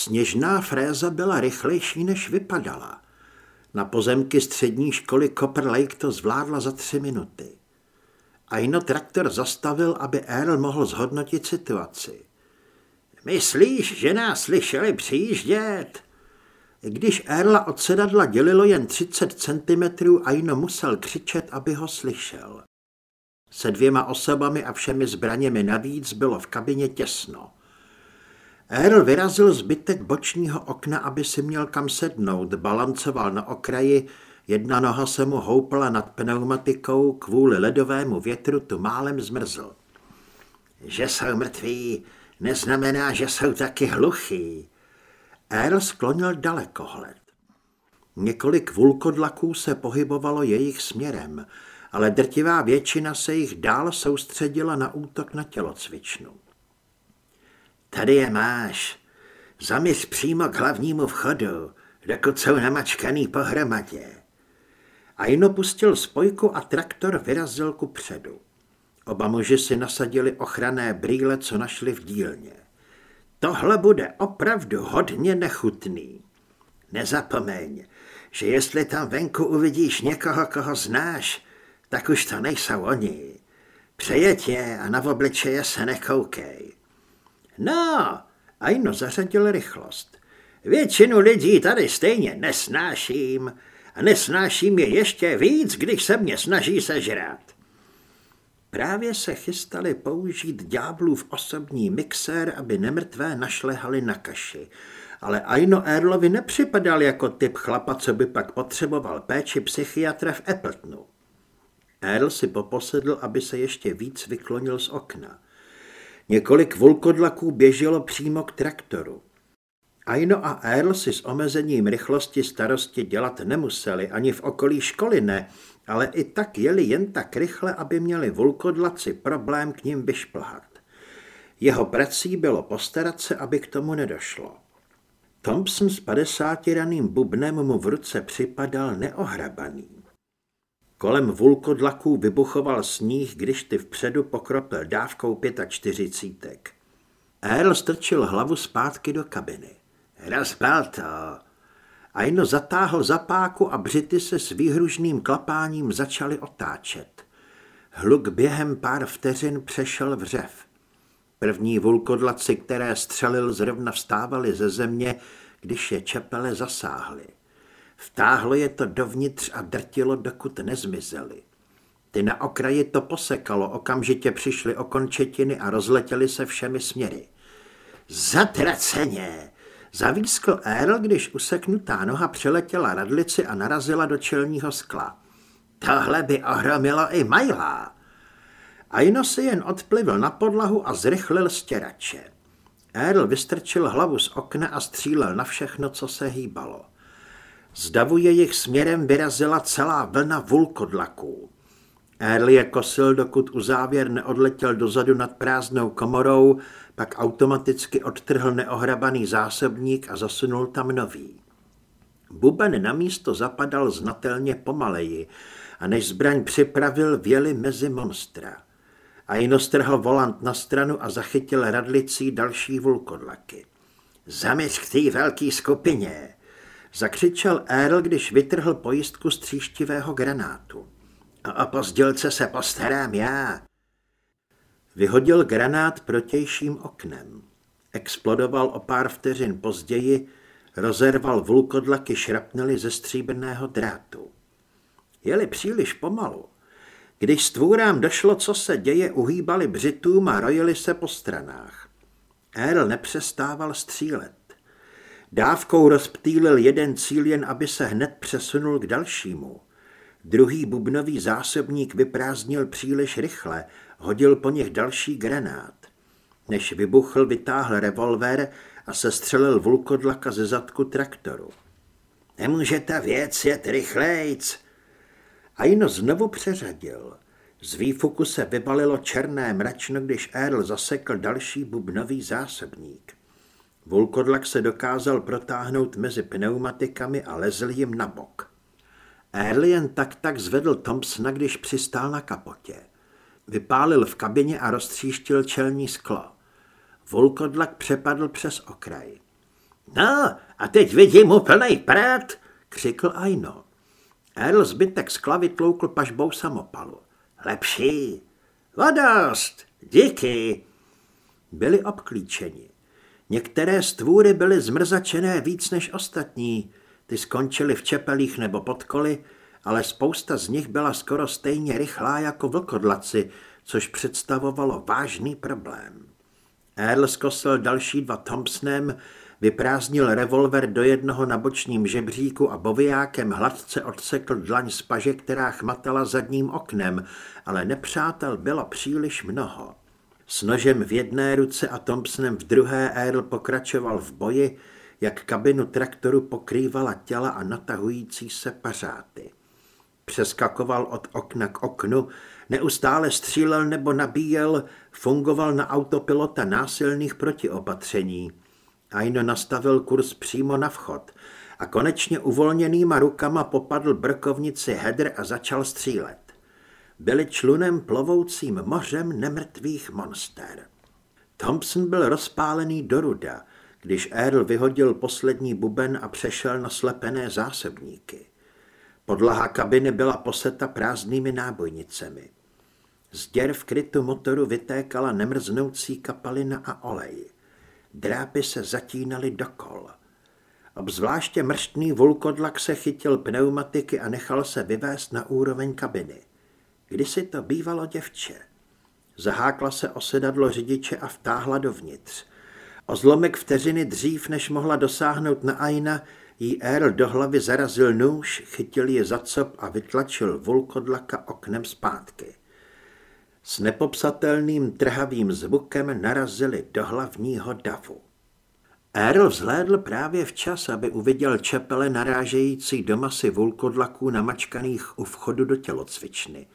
Sněžná fréza byla rychlejší, než vypadala. Na pozemky střední školy Copper Lake to zvládla za tři minuty. Aino traktor zastavil, aby Earl mohl zhodnotit situaci. Myslíš, že nás slyšeli přijíždět? Když Erla od sedadla dělilo jen 30 cm, Aino musel křičet, aby ho slyšel. Se dvěma osobami a všemi zbraněmi navíc bylo v kabině těsno. Earl vyrazil zbytek bočního okna, aby si měl kam sednout, balancoval na okraji, jedna noha se mu houpala nad pneumatikou, kvůli ledovému větru tu málem zmrzl. Že jsou mrtví, neznamená, že jsou taky hluchý. Earl sklonil dalekohled. Několik vulkodlaků se pohybovalo jejich směrem, ale drtivá většina se jich dál soustředila na útok na tělocvičnu. Tady je máš. Zaměř přímo k hlavnímu vchodu, dokud jsou namačkaný pohromadě. A jen pustil spojku a traktor vyrazil ku předu. Oba muži si nasadili ochranné brýle, co našli v dílně. Tohle bude opravdu hodně nechutný. Nezapomeň, že jestli tam venku uvidíš někoho, koho znáš, tak už to nejsou oni. Přejet je a na obličeje se nekoukej. No, Aino zařadil rychlost. Většinu lidí tady stejně nesnáším a nesnáším je ještě víc, když se mě snaží sežrat. Právě se chystali použít ďáblův osobní mixér, aby nemrtvé našlehali na kaši. Ale Aino Erlovi nepřipadal jako typ chlapa, co by pak potřeboval péči psychiatra v Appletonu. Erl si poposedl, aby se ještě víc vyklonil z okna. Několik vulkodlaků běželo přímo k traktoru. Aino a Earl si s omezením rychlosti starosti dělat nemuseli, ani v okolí školy ne, ale i tak jeli jen tak rychle, aby měli vulkodlaci problém k ním vyšplhat. Jeho prací bylo postarat se, aby k tomu nedošlo. Thompson s padesátiraným bubnem mu v ruce připadal neohrabaný. Kolem vulkodlaků vybuchoval sníh, když ty vpředu pokropil dávkou pětačtyřicítek. Earl strčil hlavu zpátky do kabiny. Rozpal to. Aino zatáhl zapáku a břity se s výhružným klapáním začaly otáčet. Hluk během pár vteřin přešel v řev. První vulkodlaci, které střelil, zrovna vstávali ze země, když je čepele zasáhly. Vtáhlo je to dovnitř a drtilo, dokud nezmizeli. Ty na okraji to posekalo, okamžitě přišly okončetiny a rozletěly se všemi směry. Zatraceně! Zavískl Earl, když useknutá noha přeletěla radlici a narazila do čelního skla. Tohle by ohromilo i Majlá. Aino si jen odplivl na podlahu a zrychlil stěrače. Earl vystrčil hlavu z okna a střílel na všechno, co se hýbalo. Z davu jejich směrem vyrazila celá vlna vulkodlaků. Earl je kosil, dokud u závěr neodletěl dozadu nad prázdnou komorou, pak automaticky odtrhl neohrabaný zásobník a zasunul tam nový. Buben na místo zapadal znatelně pomaleji a než zbraň připravil, věli mezi monstra. A jino strhl volant na stranu a zachytil radlicí další vulkodlaky. Zaměř k té velké skupině, zakřičel Earl, když vytrhl pojistku z tříštivého granátu. A o pozdělce se postarám já. Vyhodil granát protějším oknem. Explodoval o pár vteřin později, rozerval vulkodlaky šrapnely ze stříbrného drátu. Jeli příliš pomalu. Když stvůrám došlo, co se děje, uhýbali břitům a rojili se po stranách. Earl nepřestával střílet. Dávkou rozptýlil jeden cíl jen, aby se hned přesunul k dalšímu. Druhý bubnový zásobník vyprázdnil příliš rychle, hodil po nich další granát. Než vybuchl, vytáhl revolver a sestřelil vulkodlaka ze zadku traktoru. Nemůže ta věc jet rychlejc. A jino znovu přeřadil. Z výfuku se vybalilo černé mračno, když Earl zasekl další bubnový zásobník. Vulkodlak se dokázal protáhnout mezi pneumatikami a lezl jim na bok. Earl jen tak tak zvedl Thompsona, když přistál na kapotě. Vypálil v kabině a roztříštil čelní sklo. Vulkodlak přepadl přes okraj. No, a teď vidím úplnej prát, křikl Aino. Erl zbytek sklavy tloukl pažbou samopalu. Lepší. Vodost, díky. Byli obklíčeni. Některé stvůry byly zmrzačené víc než ostatní. Ty skončily v čepelích nebo pod koly, ale spousta z nich byla skoro stejně rychlá jako vlkodlaci, což představovalo vážný problém. Earl zkosil další dva Thompsonem, vyprázdnil revolver do jednoho na bočním žebříku a bovijákem hladce odsekl dlaň z paže, která chmatala zadním oknem, ale nepřátel bylo příliš mnoho. S nožem v jedné ruce a Thompsonem v druhé Earl pokračoval v boji, jak kabinu traktoru pokrývala těla a natahující se pařáty. Přeskakoval od okna k oknu, neustále střílel nebo nabíjel, fungoval na autopilota násilných protiopatření. Aino nastavil kurz přímo na vchod a konečně uvolněnýma rukama popadl brkovnici Hedr a začal střílet. Byli člunem plovoucím mořem nemrtvých monster. Thompson byl rozpálený do ruda, když Earl vyhodil poslední buben a přešel na slepené zásobníky. Podlaha kabiny byla poseta prázdnými nábojnicemi. Z děr v krytu motoru vytékala nemrznoucí kapalina a olej. Drápy se zatínaly do kol. Obzvláště mrštný vulkodlak se chytil pneumatiky a nechal se vyvést na úroveň kabiny. Kdysi to bývalo děvče. Zahákla se o sedadlo řidiče a vtáhla dovnitř. O zlomek vteřiny dřív, než mohla dosáhnout na Aina, jí Earl do hlavy zarazil nůž, chytil ji za cop a vytlačil vulkodlaka oknem zpátky. S nepopsatelným trhavým zvukem narazili do hlavního davu. Earl vzhlédl právě včas, aby uviděl čepele narážející do masy vulkodlaků namačkaných u vchodu do tělocvičny.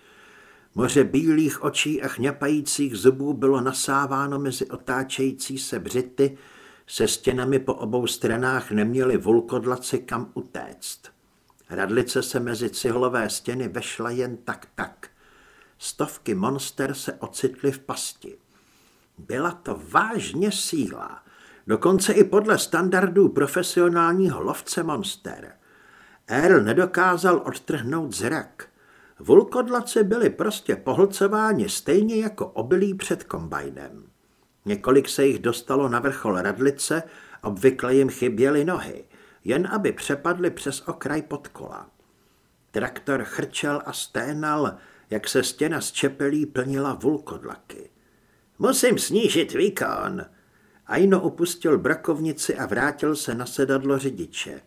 Moře bílých očí a chňapajících zubů bylo nasáváno mezi otáčející se břity, se stěnami po obou stranách neměli vulkodlaci kam utéct. Radlice se mezi cihlové stěny vešla jen tak tak. Stovky monster se ocitly v pasti. Byla to vážně síla, dokonce i podle standardů profesionálního lovce monster. Earl nedokázal odtrhnout zrak. Vulkodlaci byli prostě pohlcováni stejně jako obilí před kombajnem. Několik se jich dostalo na vrchol radlice, obvykle jim chyběly nohy, jen aby přepadli přes okraj pod kola. Traktor chrčel a sténal, jak se stěna z čepelí plnila vulkodlaky. Musím snížit výkon. Aino opustil brakovnici a vrátil se na sedadlo řidiče.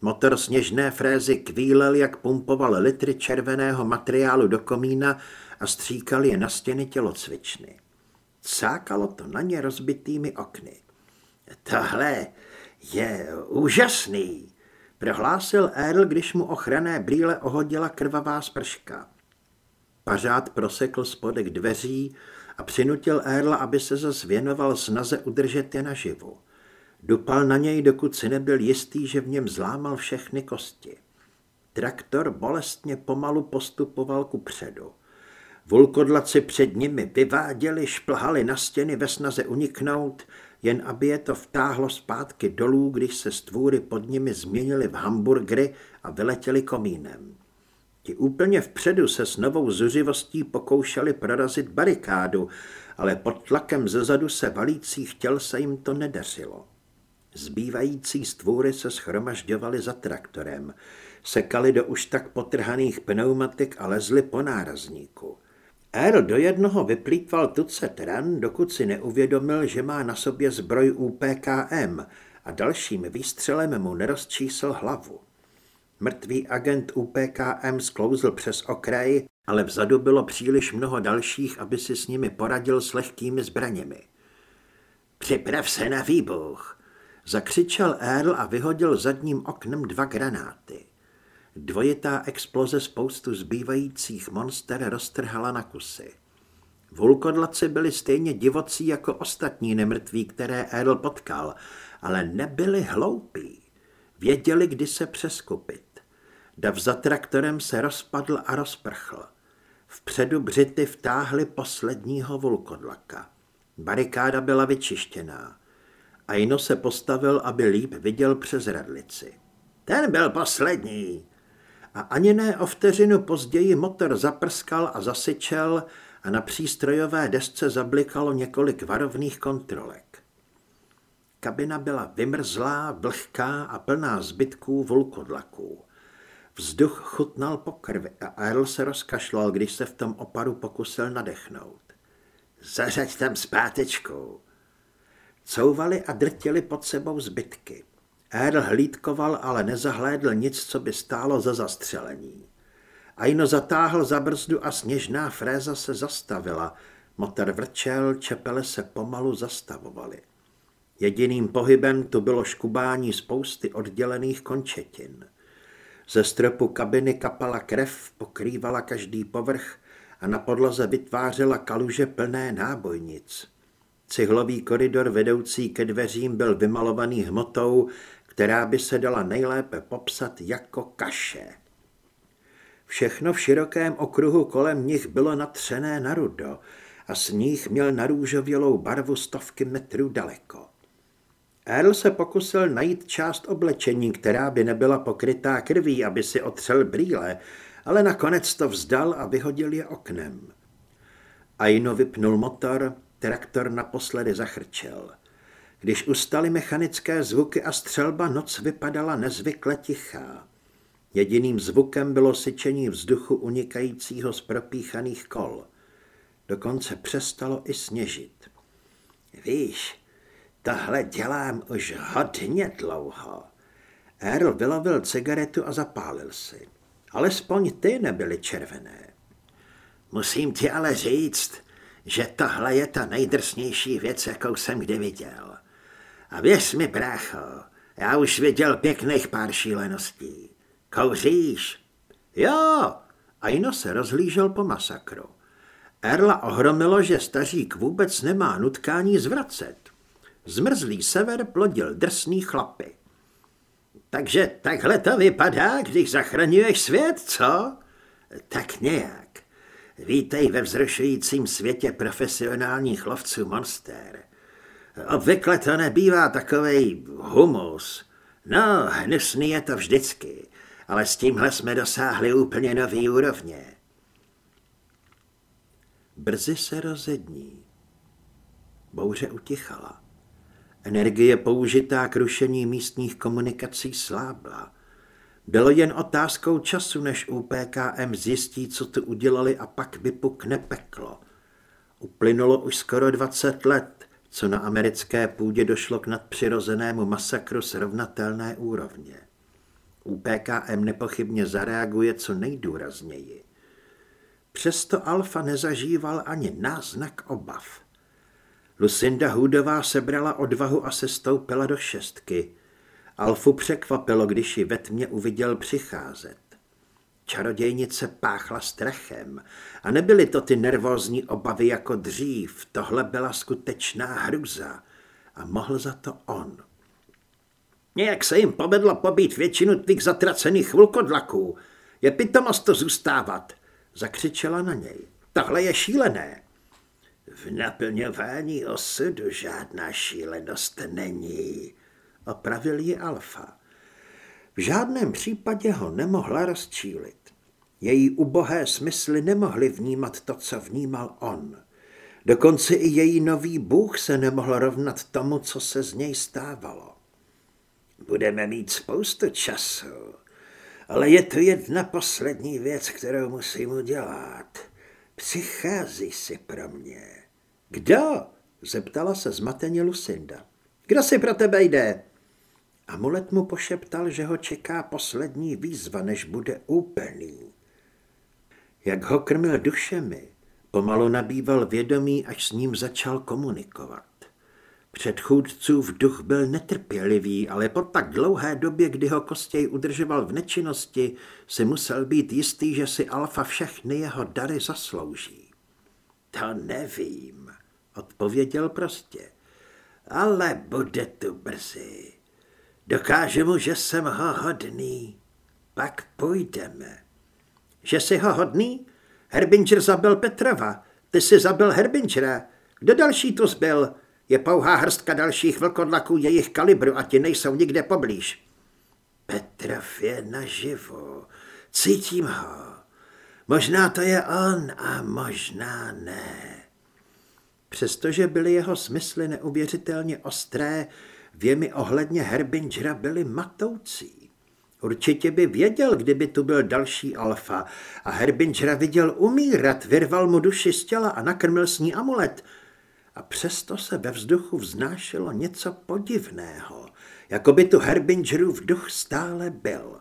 Motor sněžné frézy kvílel, jak pumpoval litry červeného materiálu do komína a stříkal je na stěny tělocvičny. Cákalo to na ně rozbitými okny. Tohle je úžasný, prohlásil Earl, když mu ochranné brýle ohodila krvavá sprška. Pařád prosekl spodek dveří a přinutil Erla, aby se zase věnoval snaze udržet je naživu. Dupal na něj, dokud si nebyl jistý, že v něm zlámal všechny kosti. Traktor bolestně pomalu postupoval ku předu. Vulkodlaci před nimi vyváděli, šplhali na stěny ve snaze uniknout, jen aby je to vtáhlo zpátky dolů, když se stvůry pod nimi změnily v hamburgery a vyletěli komínem. Ti úplně vpředu se s novou zuřivostí pokoušeli prorazit barikádu, ale pod tlakem zezadu se valících těl se jim to nedařilo. Zbývající stvůry se schromažďovaly za traktorem, sekali do už tak potrhaných pneumatik a lezli po nárazníku. Earl do jednoho vyplýtval tucet ran, dokud si neuvědomil, že má na sobě zbroj UPKM a dalším výstřelem mu nerozčísl hlavu. Mrtvý agent UPKM sklouzl přes okraj, ale vzadu bylo příliš mnoho dalších, aby si s nimi poradil s lehkými zbraněmi. Připrav se na výbuch, zakřičel Earl a vyhodil zadním oknem dva granáty. Dvojitá exploze spoustu zbývajících monster roztrhala na kusy. Vulkodlaci byli stejně divocí jako ostatní nemrtví, které Earl potkal, ale nebyli hloupí. Věděli, kdy se přeskupit. Dav za traktorem se rozpadl a rozprchl. Vpředu břity vtáhly posledního vulkodlaka. Barikáda byla vyčištěná. Aino se postavil, aby líp viděl přes radlici. Ten byl poslední. A ani ne o vteřinu později motor zaprskal a zasyčel a na přístrojové desce zablikalo několik varovných kontrolek. Kabina byla vymrzlá, vlhká a plná zbytků vlkodlaků. Vzduch chutnal po krvi a Earl se rozkašlal, když se v tom oparu pokusil nadechnout. Zařaď tam zpátečku. Couvali a drtili pod sebou zbytky. Earl hlídkoval, ale nezahlédl nic, co by stálo za zastřelení. Aino zatáhl za brzdu a sněžná fréza se zastavila. Motor vrčel, čepele se pomalu zastavovaly. Jediným pohybem tu bylo škubání spousty oddělených končetin. Ze stropu kabiny kapala krev, pokrývala každý povrch a na podlaze vytvářela kaluže plné nábojnic. Cihlový koridor vedoucí ke dveřím byl vymalovaný hmotou, která by se dala nejlépe popsat jako kaše. Všechno v širokém okruhu kolem nich bylo natřené na rudo a sníh měl narůžovělou barvu stovky metrů daleko. Earl se pokusil najít část oblečení, která by nebyla pokrytá krví, aby si otřel brýle, ale nakonec to vzdal a vyhodil je oknem. Aino vypnul motor, traktor naposledy zachrčel. Když ustaly mechanické zvuky a střelba, noc vypadala nezvykle tichá. Jediným zvukem bylo syčení vzduchu unikajícího z propíchaných kol. Dokonce přestalo i sněžit. Víš, tohle dělám už hodně dlouho. Earl vylovil cigaretu a zapálil si. Alespoň ty nebyly červené. Musím ti ale říct, že tohle je ta nejdrsnější věc, jakou jsem kdy viděl. A věř mi, brácho, já už viděl pěkných pár šíleností. Kouříš? Jo, Aino se rozhlížel po masakru. Erla ohromilo, že stařík vůbec nemá nutkání zvracet. Zmrzlý sever plodil drsný chlapy. Takže takhle to vypadá, když zachraňuješ svět, co? Tak nějak. Vítej ve vzrušujícím světě profesionálních lovců monster. Obvykle to nebývá takovej humus. No, hnusný je to vždycky ale s tímhle jsme dosáhli úplně nový úrovně. Brzy se rozední. Bouře utichala. Energie použitá k rušení místních komunikací slábla. Bylo jen otázkou času, než UPKM zjistí, co tu udělali a pak vypukne peklo. Uplynulo už skoro 20 let, co na americké půdě došlo k nadpřirozenému masakru srovnatelné úrovně. UPKM nepochybně zareaguje co nejdůrazněji. Přesto Alfa nezažíval ani náznak obav. Lucinda Hudová sebrala odvahu a se stoupila do šestky. Alfu překvapilo, když ji ve tmě uviděl přicházet. Čarodějnice páchla strachem a nebyly to ty nervózní obavy jako dřív, tohle byla skutečná hruza a mohl za to on. Nějak se jim povedlo pobít většinu tvých zatracených vlkodlaků. Je pitomost to zůstávat, zakřičela na něj. Tohle je šílené. V naplňování osudu žádná šílenost není, opravil ji Alfa. V žádném případě ho nemohla rozčílit. Její ubohé smysly nemohly vnímat to, co vnímal on. Dokonce i její nový bůh se nemohl rovnat tomu, co se z něj stávalo. Budeme mít spoustu času, ale je to jedna poslední věc, kterou musím udělat. Přichází si pro mě. Kdo? Zeptala se zmateně Lucinda. Kdo si pro tebe jde? Amulet mu pošeptal, že ho čeká poslední výzva, než bude úplný. Jak ho krmil dušemi, pomalu nabýval vědomí, až s ním začal komunikovat. Předchůdcův duch byl netrpělivý, ale po tak dlouhé době, kdy ho Kostěj udržoval v nečinnosti, si musel být jistý, že si Alfa všechny jeho dary zaslouží. To nevím, odpověděl prostě. Ale bude tu brzy. Dokáže mu, že jsem ho hodný. Pak půjdeme. Že jsi ho hodný? Herbinger zabil Petrova. Ty jsi zabil Herbingera. Kdo další tu zbyl? Je pouhá hrstka dalších vlkodlaků jejich kalibru a ti nejsou nikde poblíž. Petrov je naživu. Cítím ho. Možná to je on a možná ne. Přestože byly jeho smysly neuvěřitelně ostré, věmy ohledně Herbingera byly matoucí. Určitě by věděl, kdyby tu byl další alfa a Herbingera viděl umírat, vyrval mu duši z těla a nakrmil s ní amulet. A přesto se ve vzduchu vznášelo něco podivného, jako by tu Herbingerův duch stále byl.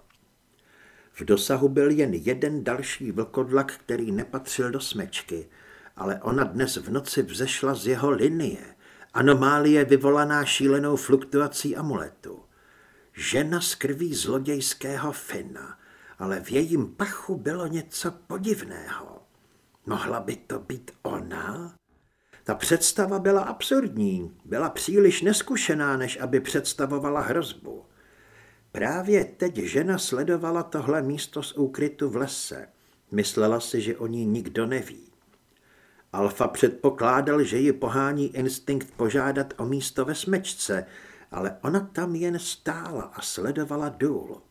V dosahu byl jen jeden další vlkodlak, který nepatřil do smečky, ale ona dnes v noci vzešla z jeho linie, anomálie vyvolaná šílenou fluktuací amuletu. Žena z krví zlodějského Fina, ale v jejím pachu bylo něco podivného. Mohla by to být ona? Ta představa byla absurdní, byla příliš neskušená, než aby představovala hrozbu. Právě teď žena sledovala tohle místo z úkrytu v lese. Myslela si, že o ní nikdo neví. Alfa předpokládal, že ji pohání instinkt požádat o místo ve smečce, ale ona tam jen stála a sledovala důl.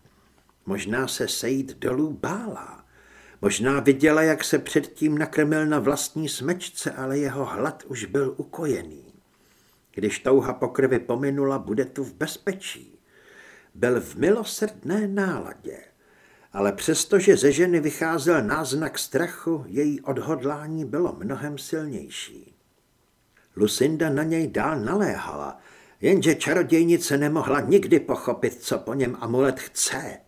Možná se sejít dolů bála. Možná viděla, jak se předtím nakrmil na vlastní smečce, ale jeho hlad už byl ukojený. Když touha po krvi pominula, bude tu v bezpečí. Byl v milosrdné náladě, ale přestože ze ženy vycházel náznak strachu, její odhodlání bylo mnohem silnější. Lucinda na něj dál naléhala, jenže čarodějnice nemohla nikdy pochopit, co po něm amulet chce.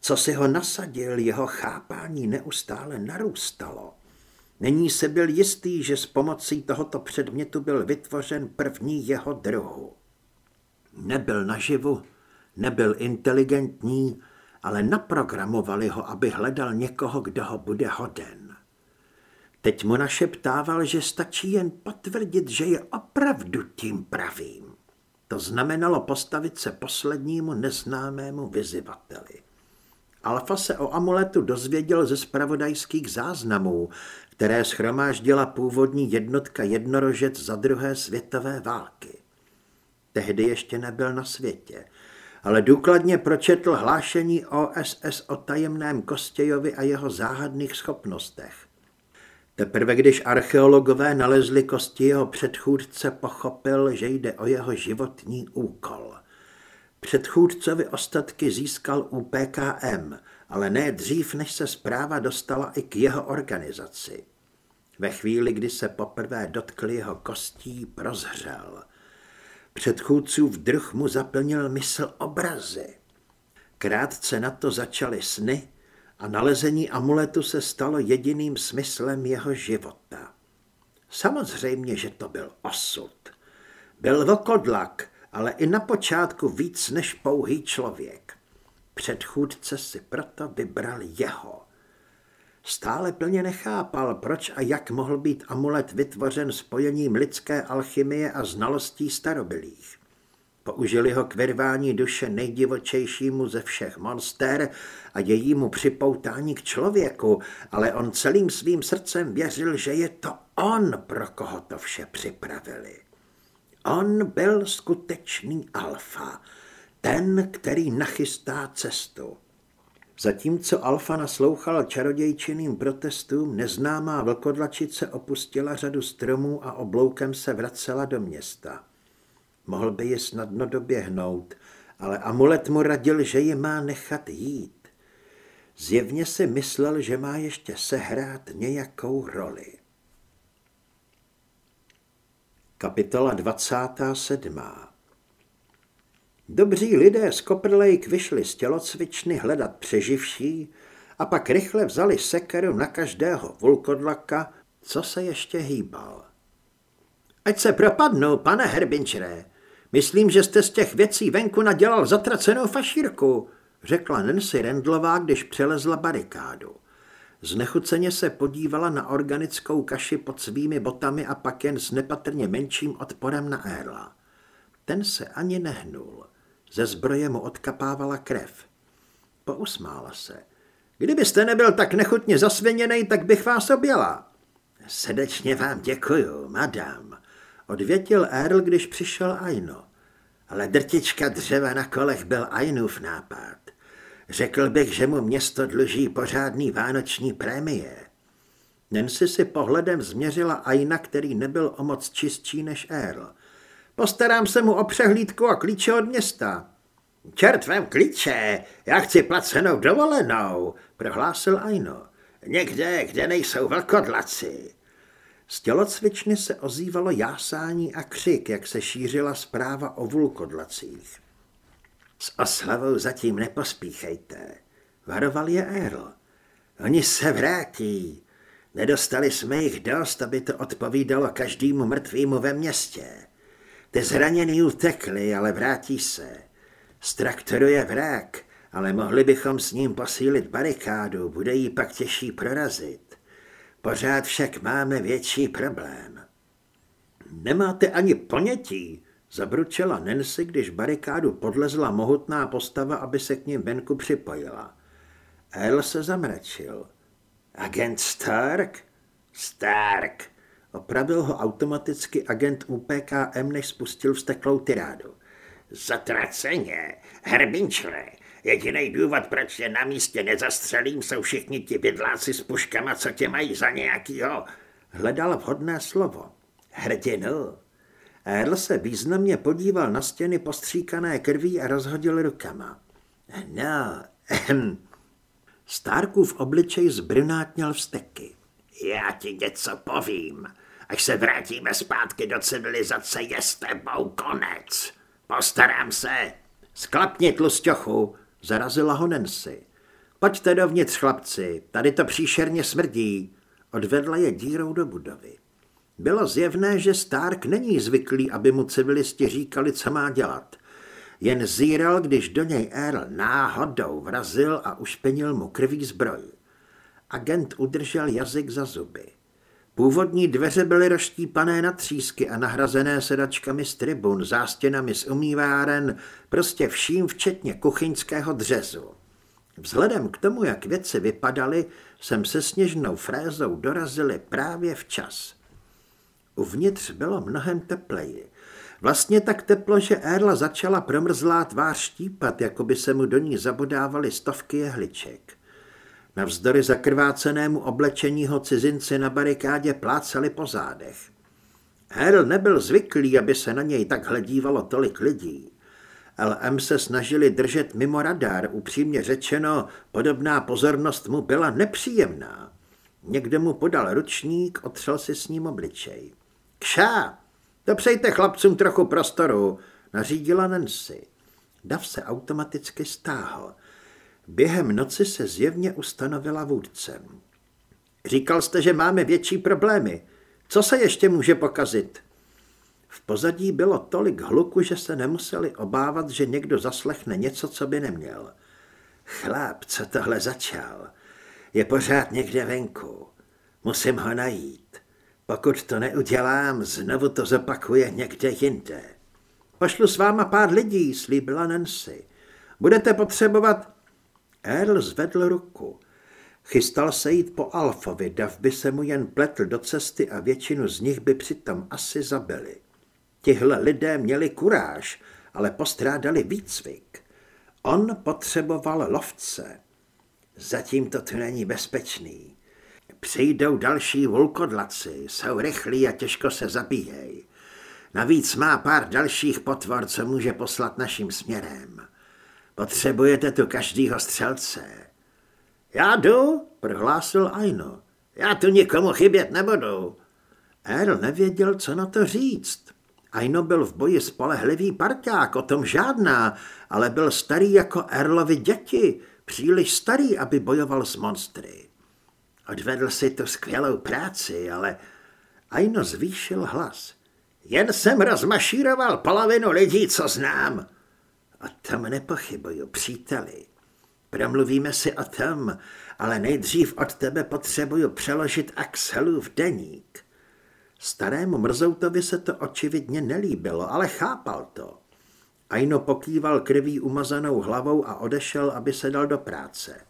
Co si ho nasadil, jeho chápání neustále narůstalo. Není se byl jistý, že s pomocí tohoto předmětu byl vytvořen první jeho druhu. Nebyl naživu, nebyl inteligentní, ale naprogramovali ho, aby hledal někoho, kdo ho bude hoden. Teď mu našeptával, že stačí jen potvrdit, že je opravdu tím pravým. To znamenalo postavit se poslednímu neznámému vyzivateli. Alfa se o amuletu dozvěděl ze spravodajských záznamů, které schromáždila původní jednotka jednorožec za druhé světové války. Tehdy ještě nebyl na světě, ale důkladně pročetl hlášení OSS o tajemném Kostějovi a jeho záhadných schopnostech. Teprve když archeologové nalezli kosti jeho předchůdce, pochopil, že jde o jeho životní úkol. Předchůdcovi ostatky získal u PKM, ale ne dřív, než se zpráva dostala i k jeho organizaci. Ve chvíli, kdy se poprvé dotkli jeho kostí, prozřel. Předchůdcův druh mu zaplnil mysl obrazy. Krátce na to začaly sny a nalezení amuletu se stalo jediným smyslem jeho života. Samozřejmě, že to byl osud. Byl vlkodlak, ale i na počátku víc než pouhý člověk. Předchůdce si proto vybral jeho. Stále plně nechápal, proč a jak mohl být amulet vytvořen spojením lidské alchymie a znalostí starobylých. Použili ho k vyrvání duše nejdivočejšímu ze všech monster a jejímu připoutání k člověku, ale on celým svým srdcem věřil, že je to on, pro koho to vše připravili. On byl skutečný alfa, ten, který nachystá cestu. Zatímco Alfa naslouchal čarodějčiným protestům, neznámá vlkodlačice opustila řadu stromů a obloukem se vracela do města. Mohl by ji snadno doběhnout, ale amulet mu radil, že ji má nechat jít. Zjevně si myslel, že má ještě sehrát nějakou roli. Kapitola 27. Dobří lidé z Copper Lake vyšli z tělocvičny hledat přeživší a pak rychle vzali sekeru na každého vulkodlaka, co se ještě hýbal. Ať se propadnou, pane Herbinčere. Myslím, že jste z těch věcí venku nadělal zatracenou fašírku, řekla Nancy Rendlová, když přelezla barikádu. Znechuceně se podívala na organickou kaši pod svými botami a pak jen s nepatrně menším odporem na Erla. Ten se ani nehnul. Ze zbroje mu odkapávala krev. Pousmála se. Kdybyste nebyl tak nechutně zasvěněný, tak bych vás objela. Srdečně vám děkuju, madam, Odvětil Earl, když přišel Aino. Ale drtička dřeva na kolech byl Ainův nápad. Řekl bych, že mu město dluží pořádný vánoční prémie. Nancy si pohledem změřila Aina, který nebyl o moc čistší než Earl. Postarám se mu o přehlídku a klíče od města. Čert vem klíče, já chci placenou dovolenou, prohlásil Aino. Někde, kde nejsou velkodlaci. Z tělocvičny se ozývalo jásání a křik, jak se šířila zpráva o vulkodlacích. S oslavou zatím nepospíchejte, varoval je Earl. Oni se vrátí. Nedostali jsme jich dost, aby to odpovídalo každému mrtvýmu ve městě. Ty zraněný utekli, ale vrátí se. Z traktoru je vrak, ale mohli bychom s ním posílit barikádu, bude jí pak těžší prorazit. Pořád však máme větší problém. Nemáte ani ponětí, zabručela Nancy, když barikádu podlezla mohutná postava, aby se k ním venku připojila. El se zamračil. Agent Stark? Stark, opravil ho automaticky agent UPKM, než spustil vsteklou tirádu. Zatraceně, herbinčle, Jediný důvod, proč je na místě nezastřelím, jsou všichni ti bydláci s puškama, co tě mají za nějakýho. Hledal vhodné slovo. Hrdinu. Earl se významně podíval na stěny postříkané krví a rozhodil rukama. No, ehm. Starkův obličej zbrynátněl vsteky. Já ti něco povím. Až se vrátíme zpátky do civilizace, je s tebou konec. Postarám se. Sklapni tlusťochu, Zarazila ho Nancy. Pojďte dovnitř, chlapci, tady to příšerně smrdí. Odvedla je dírou do budovy. Bylo zjevné, že Stark není zvyklý, aby mu civilisti říkali, co má dělat. Jen zíral, když do něj Earl náhodou vrazil a ušpenil mu krví zbroj. Agent udržel jazyk za zuby. Původní dveře byly roštípané na třísky a nahrazené sedačkami z tribun, zástěnami z umýváren, prostě vším včetně kuchyňského dřezu. Vzhledem k tomu, jak věci vypadaly, jsem se sněžnou frézou dorazili právě včas. Uvnitř bylo mnohem tepleji. Vlastně tak teplo, že Erla začala promrzlá tvář štípat, jako by se mu do ní zabodávaly stovky jehliček. Navzdory zakrvácenému oblečení ho cizinci na barikádě plácali po zádech. Herl nebyl zvyklý, aby se na něj tak hledívalo tolik lidí. LM se snažili držet mimo radar, upřímně řečeno, podobná pozornost mu byla nepříjemná. Někdo mu podal ručník, otřel si s ním obličej. Kša, dopřejte chlapcům trochu prostoru, nařídila Nancy. Dav se automaticky stáhl. Během noci se zjevně ustanovila vůdcem. Říkal jste, že máme větší problémy. Co se ještě může pokazit? V pozadí bylo tolik hluku, že se nemuseli obávat, že někdo zaslechne něco, co by neměl. Chlap, co tohle začal? Je pořád někde venku. Musím ho najít. Pokud to neudělám, znovu to zopakuje někde jinde. Pošlu s váma pár lidí, slíbila Nancy. Budete potřebovat Earl zvedl ruku. Chystal se jít po Alfovi, dav by se mu jen pletl do cesty a většinu z nich by přitom asi zabili. Tihle lidé měli kuráž, ale postrádali výcvik. On potřeboval lovce. Zatím to tu není bezpečný. Přijdou další vulkodlaci, jsou rychlí a těžko se zabíjejí. Navíc má pár dalších potvor, co může poslat naším směrem. Potřebujete tu každýho střelce. Já jdu, prohlásil Aino. Já tu nikomu chybět nebudu. Earl nevěděl, co na to říct. Aino byl v boji spolehlivý parťák, o tom žádná, ale byl starý jako Erlovi děti, příliš starý, aby bojoval s monstry. Odvedl si tu skvělou práci, ale Aino zvýšil hlas. Jen jsem rozmašíroval polovinu lidí, co znám. O tom nepochybuju, příteli. Promluvíme si o tom, ale nejdřív od tebe potřebuju přeložit Axelův deník. Starému mrzoutovi se to očividně nelíbilo, ale chápal to. Aino pokýval krví umazanou hlavou a odešel, aby se dal do práce.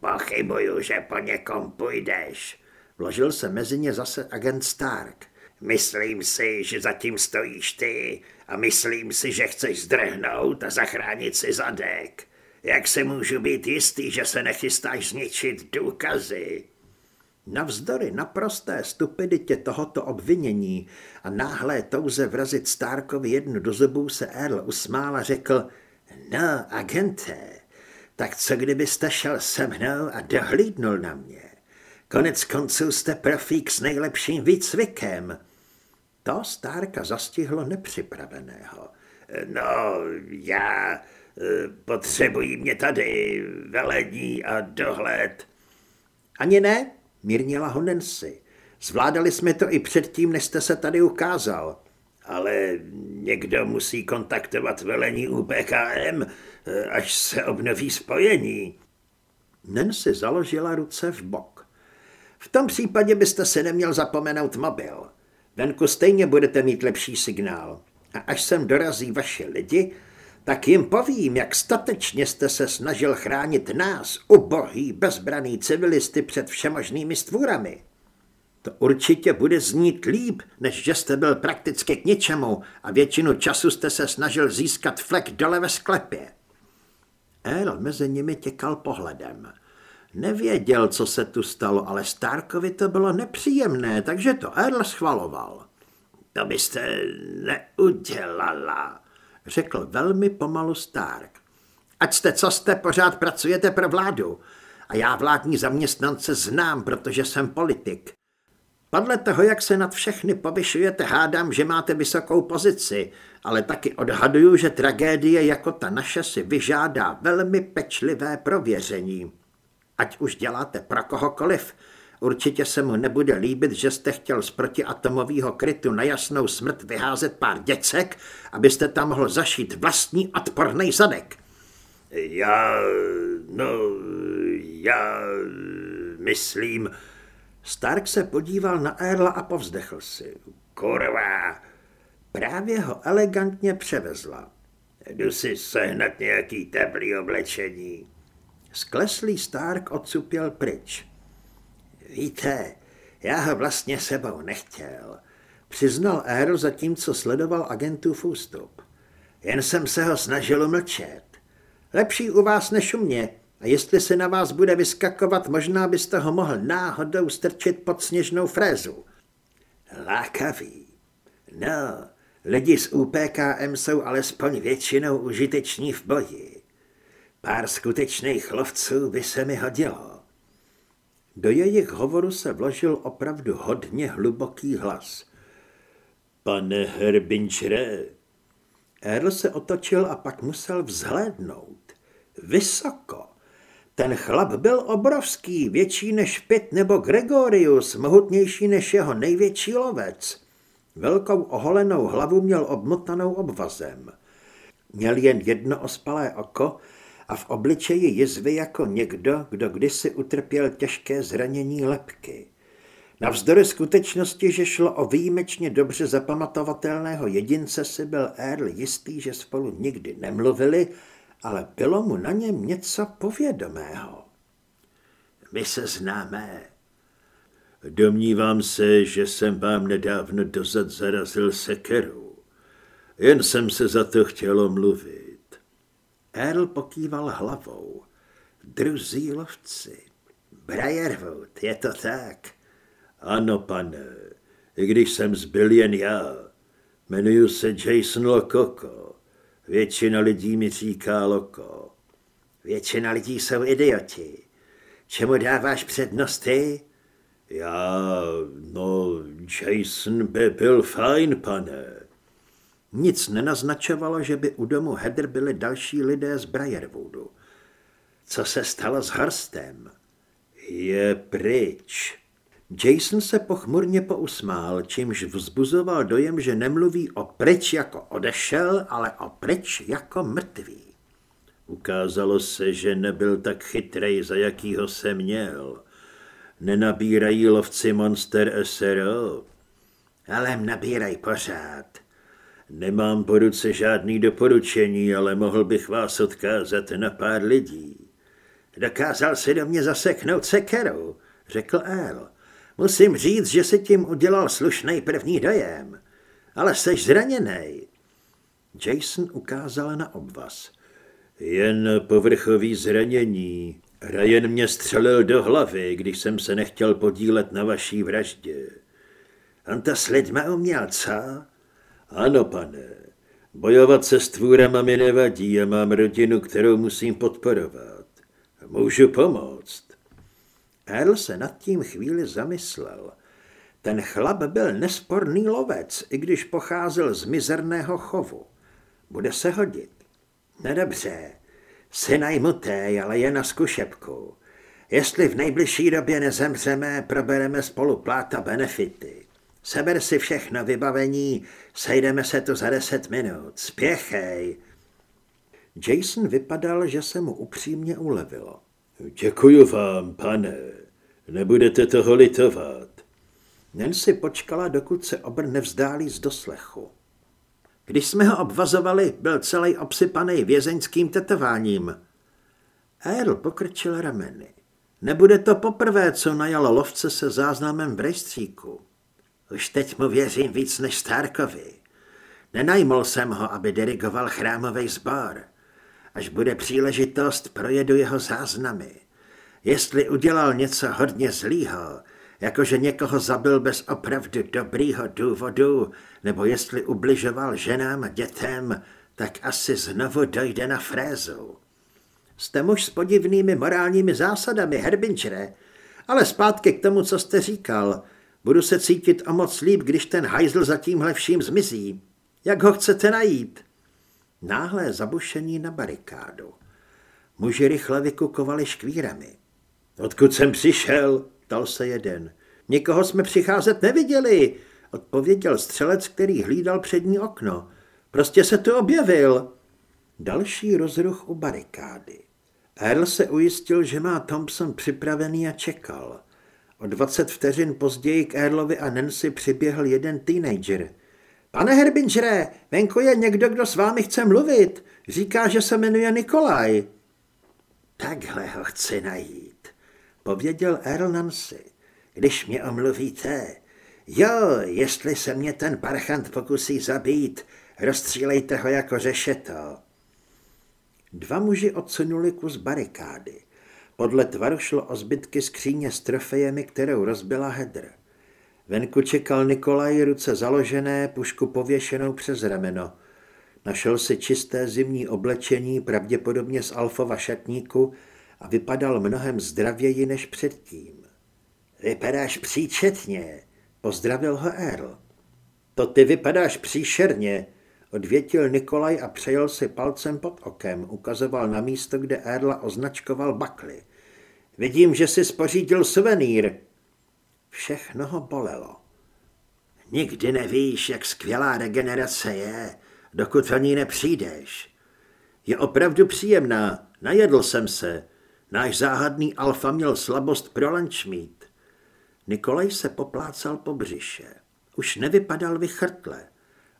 Pochybuju, že po někom půjdeš. Vložil se mezi ně zase agent Stark. Myslím si, že zatím stojíš ty a myslím si, že chceš zdrhnout a zachránit si zadek. Jak se můžu být jistý, že se nechystáš zničit důkazy? Navzdory naprosté stupiditě tohoto obvinění a náhlé touze vrazit Starkovi jednu do zubů se Earl usmál a řekl, no, agente, tak co kdybyste šel se mnou a dohlídnul na mě? Konec konců jste profík s nejlepším výcvikem. To Stárka zastihlo nepřipraveného. No, já e, potřebuji mě tady velení a dohled. Ani ne, mírnila ho Nancy. Zvládali jsme to i předtím, než jste se tady ukázal. Ale někdo musí kontaktovat velení UPKM, e, až se obnoví spojení. Nancy založila ruce v bok. V tom případě byste si neměl zapomenout mobil. Venku stejně budete mít lepší signál. A až sem dorazí vaše lidi, tak jim povím, jak statečně jste se snažil chránit nás, ubohý, bezbraný civilisty před všemožnými stvůrami. To určitě bude znít líp, než že jste byl prakticky k ničemu a většinu času jste se snažil získat flek dole ve sklepě. Earl mezi nimi těkal pohledem. Nevěděl, co se tu stalo, ale Starkovi to bylo nepříjemné, takže to Earl schvaloval. To byste neudělala, řekl velmi pomalu Stark. Ať jste, co jste, pořád pracujete pro vládu. A já vládní zaměstnance znám, protože jsem politik. Podle toho, jak se nad všechny povyšujete, hádám, že máte vysokou pozici, ale taky odhaduju, že tragédie jako ta naše si vyžádá velmi pečlivé prověření. Ať už děláte pro kohokoliv, určitě se mu nebude líbit, že jste chtěl z protiatomového krytu na jasnou smrt vyházet pár děcek, abyste tam mohl zašít vlastní odporný zadek. Já, no, já myslím... Stark se podíval na Erla a povzdechl si. Kurva! Právě ho elegantně převezla. Jdu si sehnat nějaký teplý oblečení. Skleslý Stark odsupěl pryč. Víte, já ho vlastně sebou nechtěl, přiznal Earl zatímco sledoval agentův ústup. Jen jsem se ho snažil umlčet. Lepší u vás než u mě, a jestli se na vás bude vyskakovat, možná byste ho mohl náhodou strčit pod sněžnou frézu. Lákavý. No, lidi z UPKM jsou alespoň většinou užiteční v boji. Pár skutečných lovců by se mi hodilo. Do jejich hovoru se vložil opravdu hodně hluboký hlas. Pane Herbinčere. Earl se otočil a pak musel vzhlédnout. Vysoko. Ten chlap byl obrovský, větší než Pitt nebo Gregorius, mohutnější než jeho největší lovec. Velkou oholenou hlavu měl obmotanou obvazem. Měl jen jedno ospalé oko a v obličeji jizvy jako někdo, kdo kdysi utrpěl těžké zranění lepky. Navzdory skutečnosti, že šlo o výjimečně dobře zapamatovatelného jedince, si byl Earl jistý, že spolu nikdy nemluvili, ale bylo mu na něm něco povědomého. My se známe. Domnívám se, že jsem vám nedávno dozad zarazil sekeru. Jen jsem se za to chtělo mluvit. Earl pokýval hlavou. Druzí lovci. Briarwood, je to tak? Ano, pane, i když jsem zbyl jen já. Jmenuji se Jason Lokoko. Většina lidí mi říká Loko. Většina lidí jsou idioti. Čemu dáváš přednost ty? Já, no, Jason by byl fajn, pane. Nic nenaznačovalo, že by u domu Heather byli další lidé z Briarwoodu. Co se stalo s Horstem? Je pryč. Jason se pochmurně pousmál, čímž vzbuzoval dojem, že nemluví o pryč jako odešel, ale o pryč jako mrtvý. Ukázalo se, že nebyl tak chytrej, za jakýho se měl. Nenabírají lovci Monster SRO. Ale nabírají pořád. Nemám po ruce žádný doporučení, ale mohl bych vás odkázat na pár lidí. Dokázal si do mě zaseknout sekeru, řekl Earl. Musím říct, že si tím udělal slušný první dojem. Ale seš zraněný. Jason ukázal na obvaz. Jen povrchový zranění. Ryan mě střelil do hlavy, když jsem se nechtěl podílet na vaší vraždě. On to s lidma uměl, co? Ano, pane. Bojovat se stvůrama mi nevadí a mám rodinu, kterou musím podporovat. Můžu pomoct. Earl se nad tím chvíli zamyslel. Ten chlap byl nesporný lovec, i když pocházel z mizerného chovu. Bude se hodit. Nedobře, jsi najmutý, ale je na zkušebku. Jestli v nejbližší době nezemřeme, probereme spolu plát a benefity. Seber si všechno vybavení, sejdeme se tu za deset minut. Spěchej. Jason vypadal, že se mu upřímně ulevilo. Děkuju vám, pane. Nebudete toho litovat. Nancy počkala, dokud se obr nevzdálí z doslechu. Když jsme ho obvazovali, byl celý obsypaný vězeňským tetováním. Earl pokrčil rameny. Nebude to poprvé, co najal lovce se záznamem v rejstříku. Už teď mu věřím víc než Starkovi. Nenajmul jsem ho, aby dirigoval chrámový sbor. Až bude příležitost, projedu jeho záznamy. Jestli udělal něco hodně zlýho, jakože někoho zabil bez opravdu dobrýho důvodu, nebo jestli ubližoval ženám a dětem, tak asi znovu dojde na frézu. Jste muž s podivnými morálními zásadami, Herbinchere, ale zpátky k tomu, co jste říkal. Budu se cítit o moc líp, když ten hajzl za tímhle vším zmizí. Jak ho chcete najít? Náhlé zabušení na barikádu. Muži rychle vykukovali škvírami. Odkud jsem přišel? Ptal se jeden. Nikoho jsme přicházet neviděli, odpověděl střelec, který hlídal přední okno. Prostě se tu objevil. Další rozruch u barikády. Earl se ujistil, že má Thompson připravený a čekal. O 20 vteřin později k Earlovi a Nancy přiběhl jeden teenager. Pane Herbingere, venku je někdo, kdo s vámi chce mluvit. Říká, že se jmenuje Nikolaj. Takhle ho chci najít, pověděl Earl Nancy. Když mě omluvíte, jo, jestli se mě ten parchant pokusí zabít, rozstřílejte ho jako řešeto. Dva muži odsunuli kus barikády. Podle tvaru šlo o zbytky skříně s trofejemi, kterou rozbila Hedr. Venku čekal Nikolaj ruce založené, pušku pověšenou přes rameno. Našel si čisté zimní oblečení, pravděpodobně z Alfova šatníku, a vypadal mnohem zdravěji než předtím. Vypadáš příčetně, pozdravil ho Earl. To ty vypadáš příšerně, odvětil Nikolaj a přejel si palcem pod okem, ukazoval na místo, kde Erla označkoval bakly. Vidím, že si spořídil suvenýr. Všechno ho bolelo. Nikdy nevíš, jak skvělá regenerace je, dokud o ní nepřijdeš. Je opravdu příjemná, najedl jsem se. Náš záhadný alfa měl slabost pro lančmít. Nikolaj se poplácal po břiše. Už nevypadal vychrtle.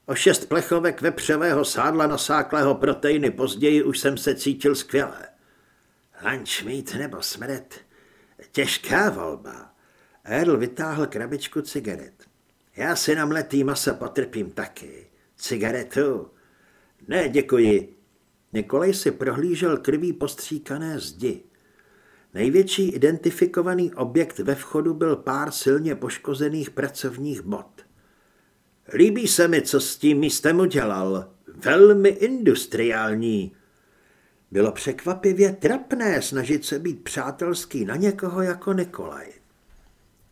O šest plechovek vepřového sádla nasáklého proteiny později už jsem se cítil skvěle. Lančmít nebo smrt? Těžká volba. Earl vytáhl krabičku cigaret. Já si na mletý maso potrpím taky. Cigaretu? Ne, děkuji. Nikolaj si prohlížel krví postříkané zdi. Největší identifikovaný objekt ve vchodu byl pár silně poškozených pracovních bod. Líbí se mi, co s tím místem udělal. Velmi industriální. Bylo překvapivě trapné snažit se být přátelský na někoho jako Nikolaj.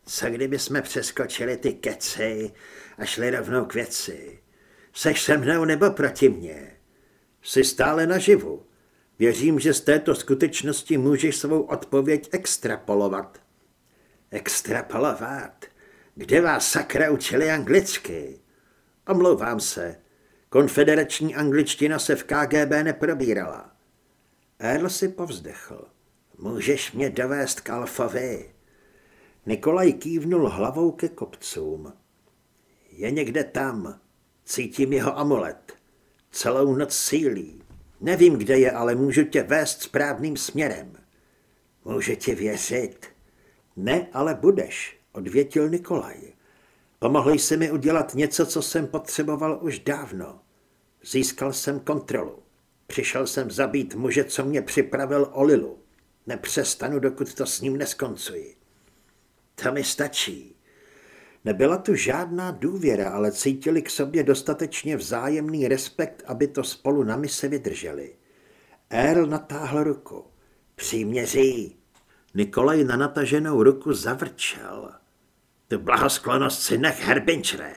Co kdyby jsme přeskočili ty keci a šli rovnou k věci? Seš se mnou nebo proti mně? Jsi stále naživu. Věřím, že z této skutečnosti můžeš svou odpověď extrapolovat. Extrapolovat? Kde vás sakra učili anglicky? Omlouvám se. Konfederační angličtina se v KGB neprobírala. Earl si povzdechl. Můžeš mě dovést k Alfovi? Nikolaj kývnul hlavou ke kopcům. Je někde tam. Cítím jeho amulet. Celou noc sílí. Nevím, kde je, ale můžu tě vést správným směrem. Můžu ti věřit? Ne, ale budeš. odvětil Nikolaj. Pomohli jsi mi udělat něco, co jsem potřeboval už dávno. Získal jsem kontrolu. Přišel jsem zabít muže, co mě připravil o Lilu. Nepřestanu, dokud to s ním neskoncuji. To mi stačí. Nebyla tu žádná důvěra, ale cítili k sobě dostatečně vzájemný respekt, aby to spolu na mise vydrželi. Earl natáhl ruku. Příměří. Nikolaj na nataženou ruku zavrčel. Tu blahosklonost si nech, Herbinčre.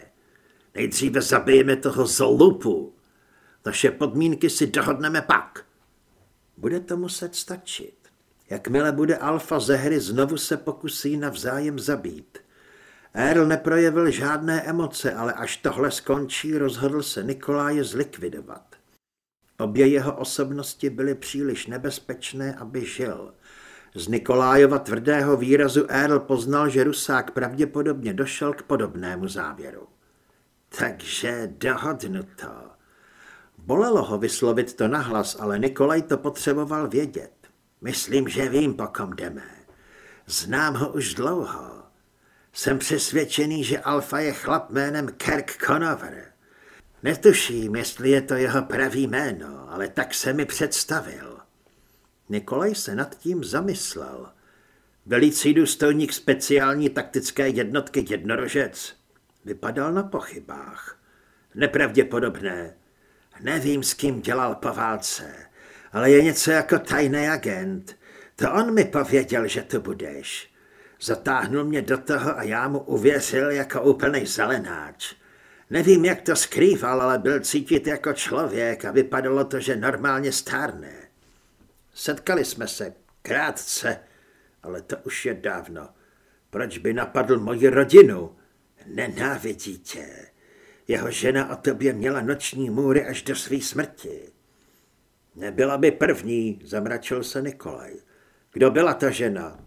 Nejdříve zabijeme toho zolupu. Naše podmínky si dohodneme pak. Bude to muset stačit. Jakmile bude alfa ze hry, znovu se pokusí navzájem zabít. Earl neprojevil žádné emoce, ale až tohle skončí, rozhodl se Nikoláje zlikvidovat. Obě jeho osobnosti byly příliš nebezpečné, aby žil. Z Nikolájova tvrdého výrazu Earl poznal, že Rusák pravděpodobně došel k podobnému závěru. Takže dohodnuto. Bolelo ho vyslovit to nahlas, ale Nikolaj to potřeboval vědět. Myslím, že vím, po kom jdeme. Znám ho už dlouho. Jsem přesvědčený, že Alfa je chlap jménem Kirk Conover. Netuším, jestli je to jeho pravý jméno, ale tak se mi představil. Nikolaj se nad tím zamyslel. Velící důstojník speciální taktické jednotky jednorožec. Vypadal na pochybách. Nepravděpodobné. Nevím, s kým dělal po válce, ale je něco jako tajný agent. To on mi pověděl, že tu budeš. Zatáhnul mě do toho a já mu uvěřil jako úplný zelenáč. Nevím, jak to skrýval, ale byl cítit jako člověk a vypadalo to, že normálně stárne. Setkali jsme se, krátce, ale to už je dávno. Proč by napadl moji rodinu? Nenávidí tě. Jeho žena o tobě měla noční můry až do své smrti. Nebyla by první, zamračil se Nikolaj. Kdo byla ta žena?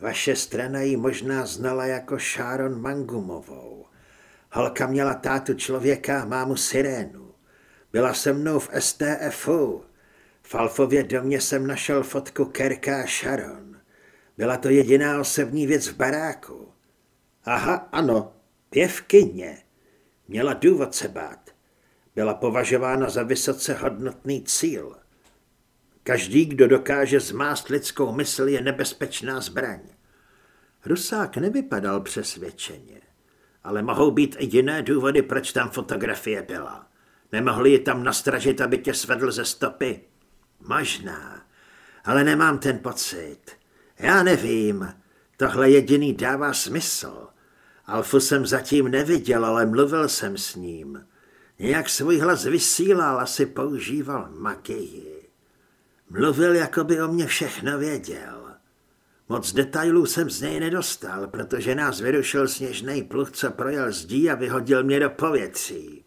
Vaše strana ji možná znala jako Sharon Mangumovou. Holka měla tátu člověka a mámu sirénu. Byla se mnou v STFu. V Alfově domě jsem našel fotku Kerka a Sharon. Byla to jediná osobní věc v baráku. Aha, ano, pěvkyně. Měla důvod se bát. Byla považována za vysoce hodnotný cíl. Každý, kdo dokáže zmást lidskou mysl, je nebezpečná zbraň. Rusák nevypadal přesvědčeně, ale mohou být i jiné důvody, proč tam fotografie byla. Nemohli ji tam nastražit, aby tě svedl ze stopy? Možná, ale nemám ten pocit. Já nevím, tohle jediný dává smysl. Alfu jsem zatím neviděl, ale mluvil jsem s ním. Nějak svůj hlas vysílal, asi používal magii. Mluvil, jako by o mě všechno věděl. Moc detailů jsem z něj nedostal, protože nás vyrušil sněžný pluh, co projel zdí a vyhodil mě do povětří.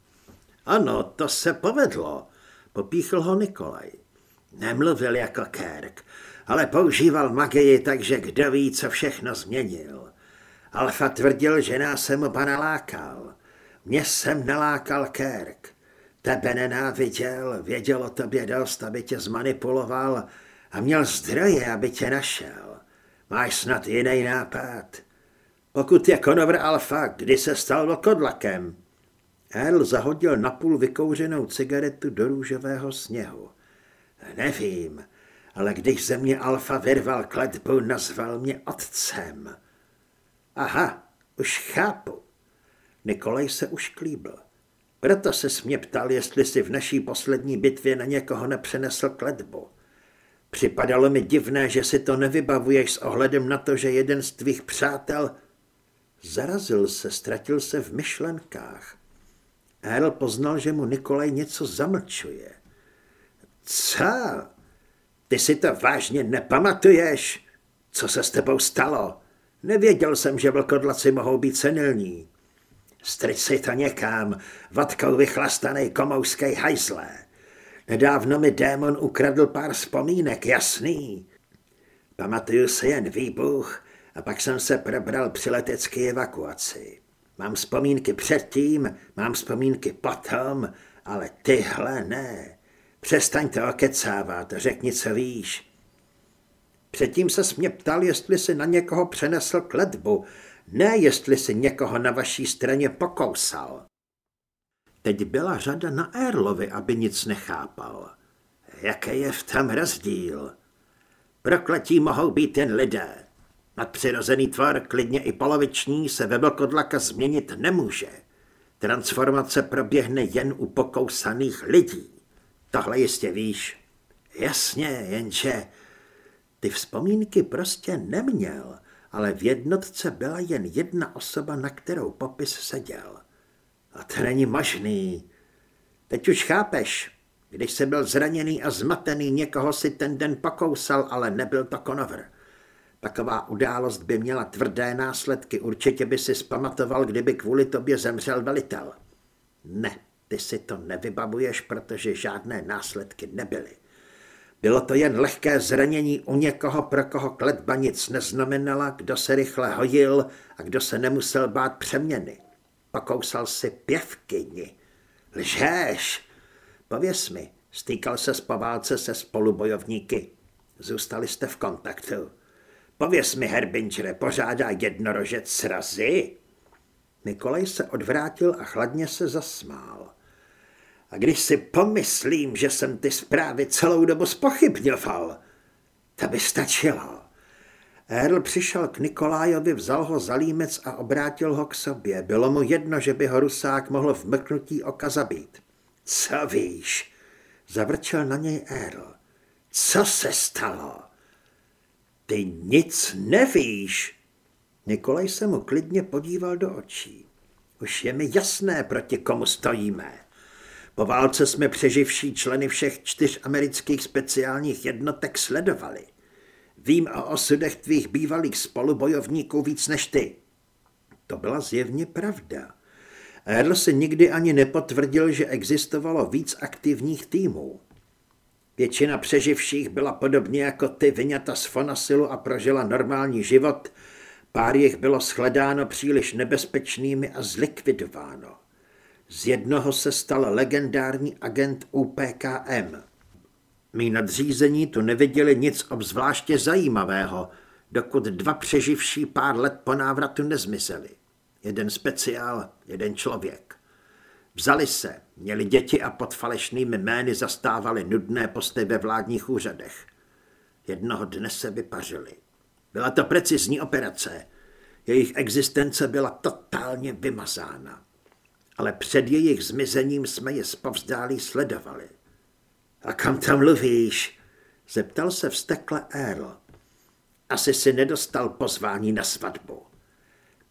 Ano, to se povedlo, popíchl ho Nikolaj. Nemluvil jako Kirk, ale používal magii, takže kdo ví, co všechno změnil. Alfa tvrdil, že nás jsem oba nalákal. Mě jsem nalákal Kirk. Tebe nenáviděl, věděl o tobě dost, aby tě zmanipuloval a měl zdroje, aby tě našel. Máš snad jiný nápad. Pokud je Konovr Alfa, kdy se stal vlkodlakem? Earl zahodil napůl vykouřenou cigaretu do růžového sněhu. Nevím, ale když ze mě Alfa vyrval kletbu, nazval mě otcem. Aha, už chápu. Nikolaj se už klíbl. Proto se mě ptal, jestli si v naší poslední bitvě na někoho nepřenesl kletbu. Připadalo mi divné, že si to nevybavuješ s ohledem na to, že jeden z tvých přátel... Zarazil se, ztratil se v myšlenkách. Earl poznal, že mu Nikolaj něco zamlčuje. Co? Ty si to vážně nepamatuješ? Co se s tebou stalo? Nevěděl jsem, že vlkodlaci mohou být senilní. Stryč si to někam, vodkou vychlastanej komouskej hajzle. Nedávno mi démon ukradl pár vzpomínek, jasný. Pamatuju si jen výbuch a pak jsem se probral při letecké evakuaci. Mám vzpomínky předtím, mám vzpomínky potom, ale tyhle ne. Přestaň to okecávat, řekni, co víš. Předtím se mě ptal, jestli si na někoho přenesl kletbu, ne jestli si někoho na vaší straně pokousal. Teď byla řada na Erlovi, aby nic nechápal. Jaký je v tom rozdíl? Prokletí mohou být jen lidé. Nadpřirozený tvar, klidně i poloviční, se ve vlkodlaka změnit nemůže. Transformace proběhne jen u pokousaných lidí. Tohle jistě víš. Jasně, jenže ty vzpomínky prostě neměl, ale v jednotce byla jen jedna osoba, na kterou popis seděl. A to není možný. Teď už chápeš, když se byl zraněný a zmatený, někoho si ten den pokousal, ale nebyl to konovr. Taková událost by měla tvrdé následky, určitě by si zpamatoval, kdyby kvůli tobě zemřel velitel. Ne, ty si to nevybavuješ, protože žádné následky nebyly. Bylo to jen lehké zranění u někoho, pro koho kletba nic neznamenala, kdo se rychle hodil a kdo se nemusel bát přeměny. Pokousal si pěvkyni. Lžeš! Pověs mi, stýkal se z poválce se spolubojovníky. Zůstali jste v kontaktu. Pověs mi, Herbingere, pořádá jednorožec srazy? Nikolaj se odvrátil a chladně se zasmál. A když si pomyslím, že jsem ty zprávy celou dobu spochybňoval, to by stačilo. Earl přišel k Nikolájovi, vzal ho za límec a obrátil ho k sobě. Bylo mu jedno, že by ho Rusák mohl v mrknutí oka zabít. Co víš? Zavrčel na něj Earl. Co se stalo? Ty nic nevíš. Nikolaj se mu klidně podíval do očí. Už je mi jasné, proti komu stojíme. Po válce jsme přeživší členy všech čtyř amerických speciálních jednotek sledovali. Vím o osudech tvých bývalých spolubojovníků víc než ty. To byla zjevně pravda. Earl si nikdy ani nepotvrdil, že existovalo víc aktivních týmů. Většina přeživších byla podobně jako ty vyňata z Fonasilu a prožila normální život, pár jich bylo shledáno příliš nebezpečnými a zlikvidováno. Z jednoho se stal legendární agent UPKM. Mí nadřízení tu neviděli nic obzvláště zajímavého, dokud dva přeživší pár let po návratu nezmizeli. Jeden speciál, jeden člověk. Vzali se, měli děti a pod falešnými jmény zastávali nudné posty ve vládních úřadech. Jednoho dne se vypařili. Byla to precizní operace. Jejich existence byla totálně vymazána. Ale před jejich zmizením jsme je zpovzdálí sledovali. A kam tam mluvíš? Zeptal se vstekle Earl. Asi si nedostal pozvání na svatbu.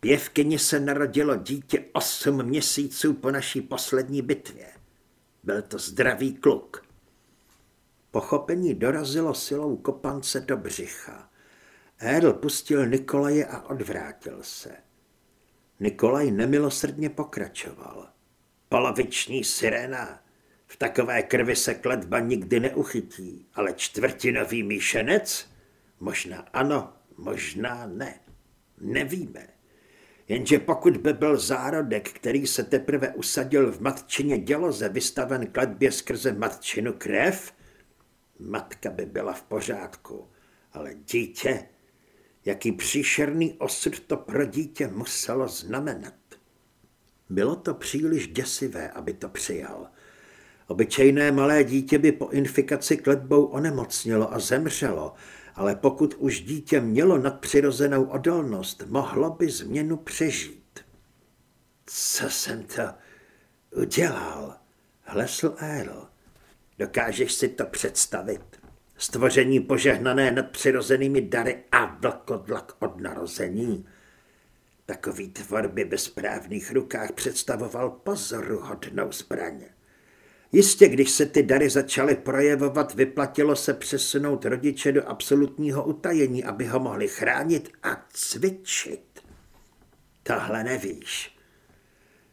Pěvkyni se narodilo dítě osm měsíců po naší poslední bitvě. Byl to zdravý kluk. Pochopení dorazilo silou kopance do břicha. Earl pustil Nikolaje a odvrátil se. Nikolaj nemilosrdně pokračoval. Poloviční sirena. V takové krvi se kletba nikdy neuchytí, ale čtvrtinový míšenec? Možná ano, možná ne. Nevíme. Jenže pokud by byl zárodek, který se teprve usadil v matčině děloze, vystaven kletbě skrze matčinu krev, matka by byla v pořádku, ale dítě, jaký příšerný osud to pro dítě muselo znamenat. Bylo to příliš děsivé, aby to přijal. Obyčejné malé dítě by po infikaci kletbou onemocnilo a zemřelo, ale pokud už dítě mělo nadpřirozenou odolnost, mohlo by změnu přežít. Co jsem to udělal? Hlesl Earl. Dokážeš si to představit? Stvoření požehnané nadpřirozenými dary a vlkodlak od narození. Takový tvor by ve správných rukách představoval pozoruhodnou zbraně. Jistě, když se ty dary začaly projevovat, vyplatilo se přesunout rodiče do absolutního utajení, aby ho mohli chránit a cvičit. Tohle nevíš.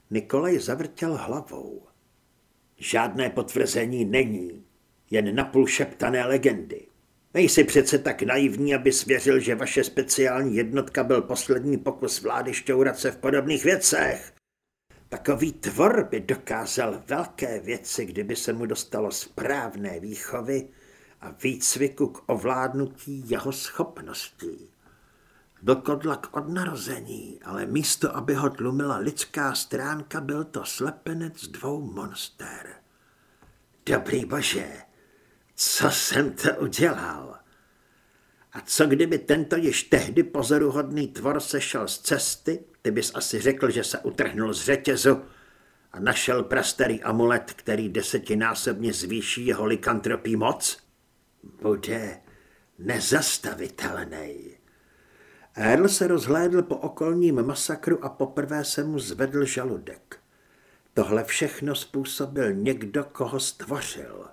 Nikolaj zavrtěl hlavou. Žádné potvrzení není, jen napůl šeptané legendy. Nejsi přece tak naivní, aby svěřil, že vaše speciální jednotka byl poslední pokus vlády šťourat se v podobných věcech. Takový tvor by dokázal velké věci, kdyby se mu dostalo správné výchovy a výcviku k ovládnutí jeho schopností. Byl kodlak od narození, ale místo, aby ho tlumila lidská stránka, byl to slepenec dvou monster. Dobrý bože, co jsem to udělal? A co kdyby tento již tehdy pozoruhodný tvor sešel z cesty, ty bys asi řekl, že se utrhnul z řetězu a našel prastarý amulet, který desetinásobně zvýší jeho likantropí moc? Bude nezastavitelný. Earl se rozhlédl po okolním masakru a poprvé se mu zvedl žaludek. Tohle všechno způsobil někdo, koho stvořil.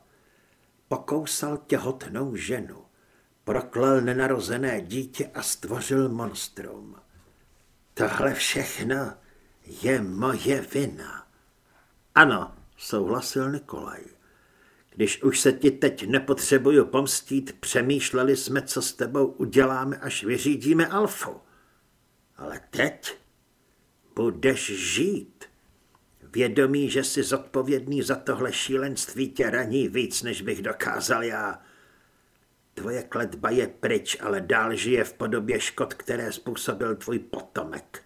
Pokousal těhotnou ženu, proklel nenarozené dítě a stvořil monstrum. Tohle všechno je moje vina. Ano, souhlasil Nikolaj. Když už se ti teď nepotřebuju pomstít, přemýšleli jsme, co s tebou uděláme, až vyřídíme Alfu. Ale teď budeš žít. Vědomí, že jsi zodpovědný za tohle šílenství tě raní víc, než bych dokázal já. Tvoje kletba je pryč, ale dál žije v podobě škod, které způsobil tvůj potomek.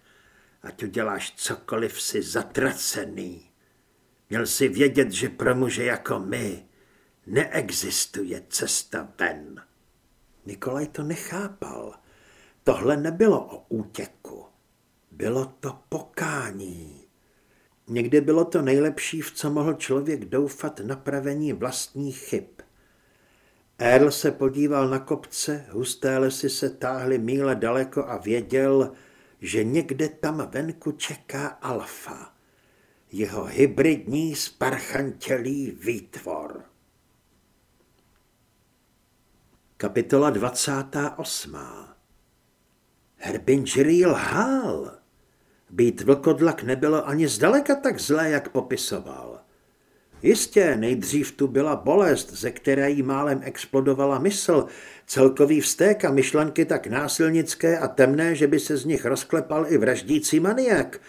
Ať uděláš cokoliv, si zatracený. Měl si vědět, že pro muže jako my neexistuje cesta ven. Nikolaj to nechápal. Tohle nebylo o útěku. Bylo to pokání. Někdy bylo to nejlepší, v co mohl člověk doufat napravení vlastních chyb. Earl se podíval na kopce, husté lesy se táhly míle daleko a věděl, že někde tam venku čeká alfa, jeho hybridní sparchantělý výtvor. Kapitola 28. Herbinger lhal. Být vlkodlak nebylo ani zdaleka tak zlé, jak popisoval. Jistě, nejdřív tu byla bolest, ze které jí málem explodovala mysl, celkový vztek a myšlenky tak násilnické a temné, že by se z nich rozklepal i vraždící maniak.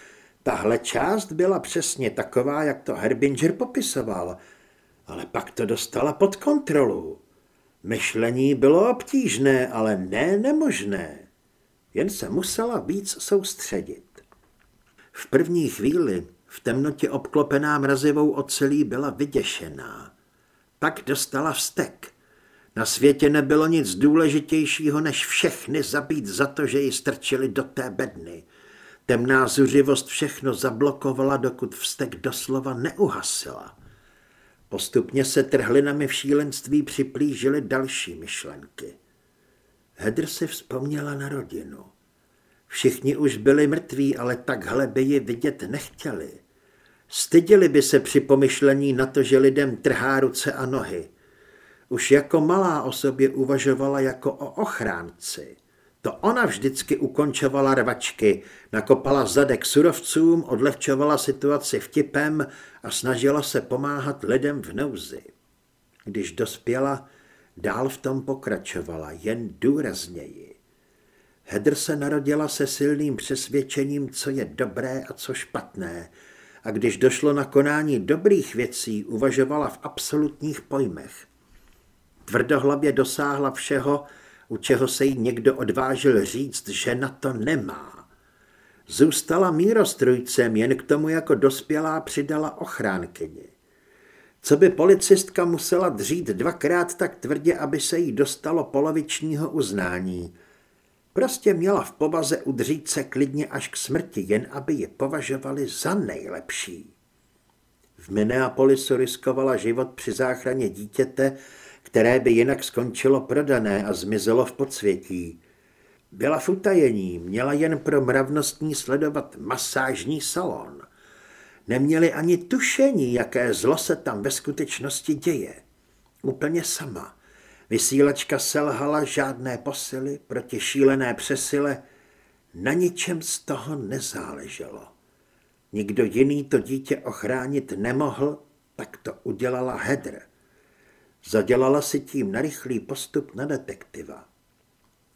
Tahle část byla přesně taková, jak to Herbinger popisoval, ale pak to dostala pod kontrolu. Myšlení bylo obtížné, ale ne nemožné. Jen se musela víc soustředit. V první chvíli v temnotě obklopená mrazivou ocelí byla vyděšená. Tak dostala vztek. Na světě nebylo nic důležitějšího, než všechny zabít za to, že ji strčili do té bedny. Temná zuřivost všechno zablokovala, dokud vztek doslova neuhasila. Postupně se trhlinami v šílenství připlížily další myšlenky. Hedr si vzpomněla na rodinu. Všichni už byli mrtví, ale takhle by ji vidět nechtěli. Styděli by se při pomyšlení na to, že lidem trhá ruce a nohy. Už jako malá o sobě uvažovala jako o ochránci. To ona vždycky ukončovala rvačky, nakopala zadek surovcům, odlehčovala situaci vtipem a snažila se pomáhat lidem v nouzi. Když dospěla, dál v tom pokračovala, jen důrazněji. Hedr se narodila se silným přesvědčením, co je dobré a co špatné, a když došlo na konání dobrých věcí, uvažovala v absolutních pojmech. Tvrdohlavě dosáhla všeho, u čeho se jí někdo odvážil říct, že na to nemá. Zůstala mírostrujcem, jen k tomu jako dospělá přidala ochránkyni. Co by policistka musela dřít dvakrát tak tvrdě, aby se jí dostalo polovičního uznání – Prostě měla v povaze udřít se klidně až k smrti, jen aby je považovali za nejlepší. V Minneapolisu riskovala život při záchraně dítěte, které by jinak skončilo prodané a zmizelo v podsvětí. Byla v utajení, měla jen pro mravnostní sledovat masážní salon. Neměli ani tušení, jaké zlo se tam ve skutečnosti děje. Úplně sama. Vysílačka selhala žádné posily proti šílené přesile, na ničem z toho nezáleželo. Nikdo jiný to dítě ochránit nemohl, tak to udělala Hedr. Zadělala si tím na rychlý postup na detektiva.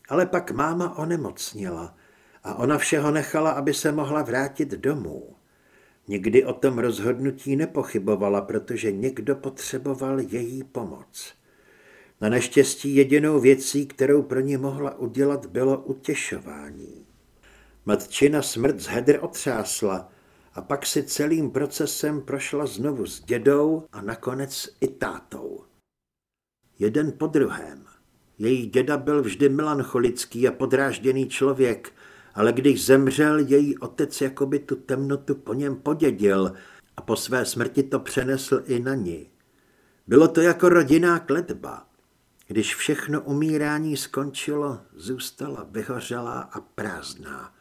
Ale pak máma onemocnila a ona všeho nechala, aby se mohla vrátit domů. Nikdy o tom rozhodnutí nepochybovala, protože někdo potřeboval její pomoc. Na neštěstí jedinou věcí, kterou pro ně mohla udělat, bylo utěšování. Matčina smrt z Hedr otřásla a pak si celým procesem prošla znovu s dědou a nakonec i tátou. Jeden po druhém. Její děda byl vždy melancholický a podrážděný člověk, ale když zemřel, její otec jakoby tu temnotu po něm podědil a po své smrti to přenesl i na ní. Bylo to jako rodinná kletba. Když všechno umírání skončilo, zůstala vyhořelá a prázdná.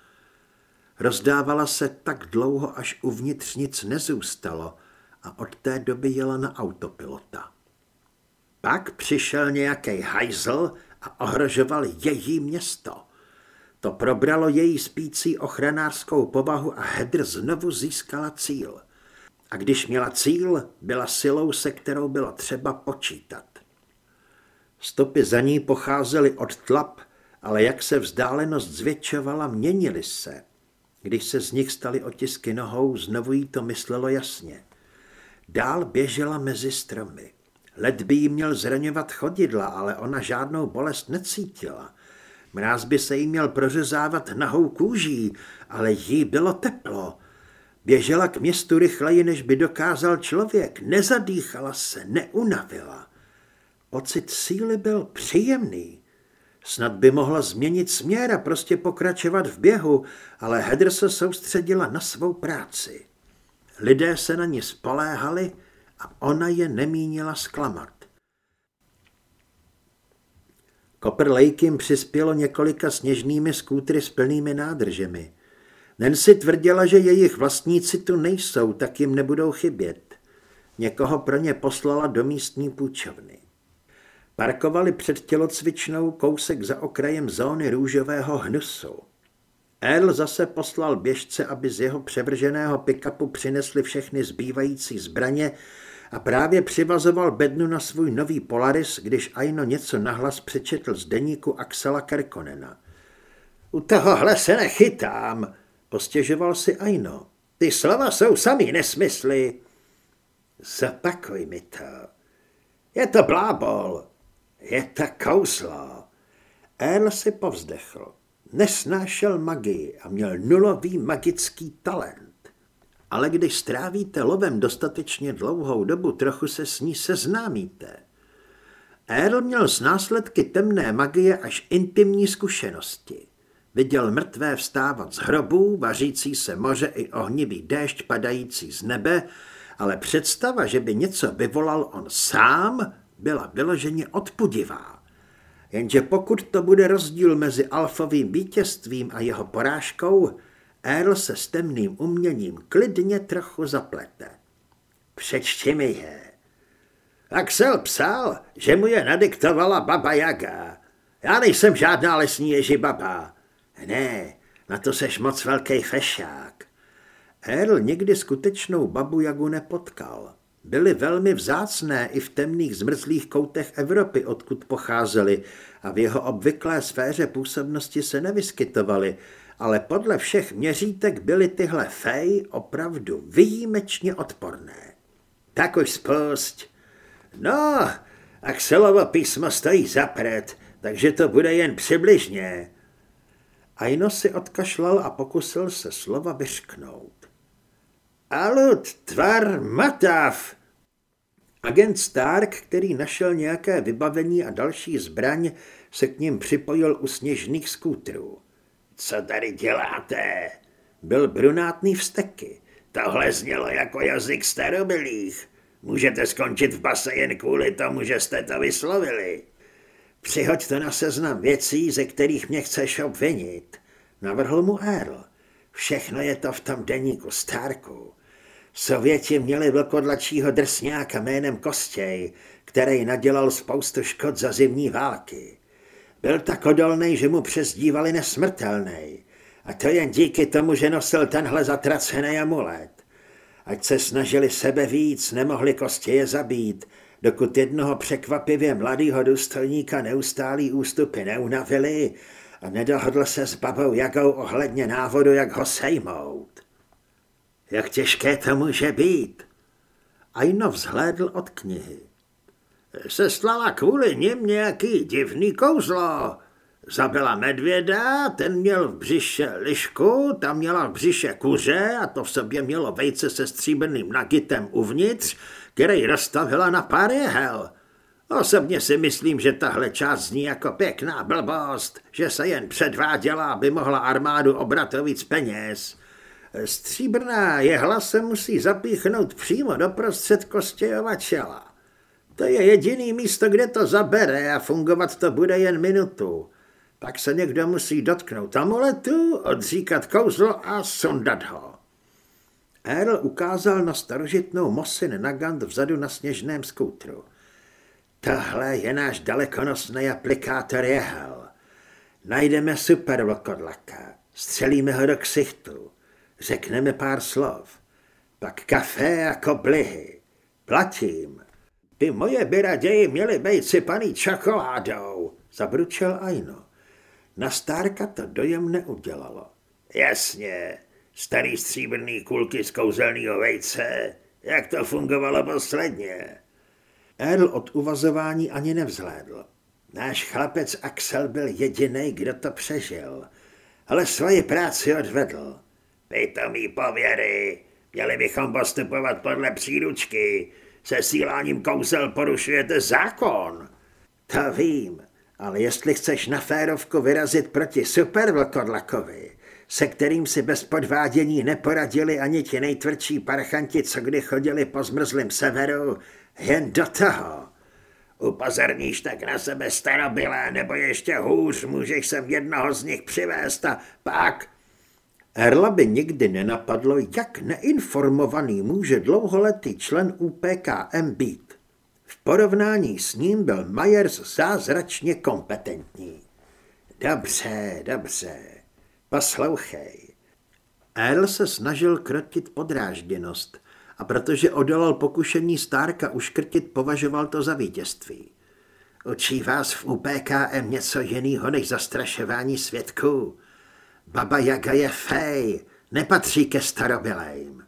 Rozdávala se tak dlouho, až uvnitř nic nezůstalo a od té doby jela na autopilota. Pak přišel nějaký hajzl a ohrožoval její město. To probralo její spící ochranářskou povahu a Hedr znovu získala cíl. A když měla cíl, byla silou, se kterou bylo třeba počítat. Stopy za ní pocházely od tlap, ale jak se vzdálenost zvětšovala, měnily se. Když se z nich staly otisky nohou, znovu jí to myslelo jasně. Dál běžela mezi stromy. Led by jí měl zraňovat chodidla, ale ona žádnou bolest necítila. Mráz by se jí měl prořezávat nahou kůží, ale jí bylo teplo. Běžela k městu rychleji, než by dokázal člověk. Nezadýchala se, neunavila. Pocit síly byl příjemný. Snad by mohla změnit směr a prostě pokračovat v běhu, ale Hedr se soustředila na svou práci. Lidé se na ní spoléhali a ona je nemínila zklamat. Copper Lake jim přispělo několika sněžnými skútry s plnými nádržemi. Nancy tvrdila, že jejich vlastníci tu nejsou, tak jim nebudou chybět. Někoho pro ně poslala do místní půjčovny. Parkovali před tělocvičnou kousek za okrajem zóny růžového hnusu. Earl zase poslal běžce, aby z jeho převrženého pikapu přinesli všechny zbývající zbraně a právě přivazoval bednu na svůj nový Polaris, když Aino něco nahlas přečetl z deníku Axela Kerkonena. U tohohle se nechytám, postěžoval si Aino. Ty slova jsou samý nesmysly. Zapakuj mi to. Je to blábol. Je to kouslo. Earl si povzdechl. Nesnášel magii a měl nulový magický talent. Ale když strávíte lovem dostatečně dlouhou dobu, trochu se s ní seznámíte. Earl měl z následky temné magie až intimní zkušenosti. Viděl mrtvé vstávat z hrobů, vařící se moře i ohnivý déšť padající z nebe, ale představa, že by něco vyvolal on sám, byla vyloženě odpudivá. Jenže pokud to bude rozdíl mezi alfovým vítězstvím a jeho porážkou, Earl se s temným uměním klidně trochu zaplete. Přečti mi je. Axel psal, že mu je nadiktovala baba Jaga. Já nejsem žádná lesní ježibaba. Ne, na to seš moc velký fešák. Earl nikdy skutečnou babu Jagu nepotkal. Byly velmi vzácné i v temných zmrzlých koutech Evropy, odkud pocházely, a v jeho obvyklé sféře působnosti se nevyskytovaly, ale podle všech měřítek byly tyhle fej opravdu výjimečně odporné. Tak už spust. No, Axelovo písmo stojí zapřed, takže to bude jen přibližně. Aino si odkašlal a pokusil se slova vyřknout. Alut tvar matav. Agent Stark, který našel nějaké vybavení a další zbraň, se k ním připojil u sněžných skútrů. Co tady děláte? Byl brunátný vsteky. Tohle znělo jako jazyk starobylých. Můžete skončit v base jen kvůli tomu, že jste to vyslovili. Přihoď to na seznam věcí, ze kterých mě chceš obvinit. Navrhl mu Earl. Všechno je to v tom deníku Starku. Sověti měli vlkodlačího drsňáka jménem Kostěj, který nadělal spoustu škod za zimní války. Byl tak odolný, že mu přezdívali nesmrtelný. A to jen díky tomu, že nosil tenhle zatracený amulet. Ať se snažili sebe víc, nemohli je zabít, dokud jednoho překvapivě mladého důstojníka neustálý ústupy neunavili a nedohodl se s babou Jagou ohledně návodu, jak ho sejmout. Jak těžké to může být? Aino vzhlédl od knihy. Seslala kvůli nim nějaký divný kouzlo. Zabila medvěda, ten měl v břiše lišku, tam měla v břiše kuře a to v sobě mělo vejce se stříbrným nagitem uvnitř, který rozstavila na pár jehel. Osobně si myslím, že tahle část zní jako pěkná blbost, že se jen předváděla, aby mohla armádu obrat víc peněz. Stříbrná jehla se musí zapíchnout přímo do prostřed kostějova čela. To je jediný místo, kde to zabere a fungovat to bude jen minutu. Pak se někdo musí dotknout amuletu, odříkat kouzlo a sundat ho. Earl ukázal na starožitnou Mosin Nagant vzadu na sněžném skútru. Tohle je náš dalekonosný aplikátor jehel. Najdeme super vlkodlaka, střelíme ho do ksichtu, řekneme pár slov, pak kafe a koblihy. Platím. Ty moje by raději měly být sypaný čokoládou, zabručel Aino. Na Stárka to dojem neudělalo. Jasně, starý stříbrný kulky z kouzelného vejce, jak to fungovalo posledně. Earl od uvazování ani nevzhlédl. Náš chlapec Axel byl jediný, kdo to přežil, ale svoji práci odvedl. Pitomý pověry, měli bychom postupovat podle příručky, se síláním kouzel porušujete zákon. To vím, ale jestli chceš na férovku vyrazit proti supervlkodlakovi, se kterým si bez podvádění neporadili ani ti nejtvrdší parchanti, co kdy chodili po zmrzlém severu, jen do toho. Upozorníš tak na sebe starobylé, nebo ještě hůř, můžeš sem jednoho z nich přivést a pak... Erla by nikdy nenapadlo, jak neinformovaný může dlouholetý člen UPKM být. V porovnání s ním byl Myers zázračně kompetentní. Dobře, dobře, poslouchej. Earl se snažil krotit podrážděnost a protože odolal pokušení Stárka uškrtit, považoval to za vítězství. Učí vás v UPKM něco jiného než zastrašování svědků. Baba Jaga je fej, nepatří ke starobylejm.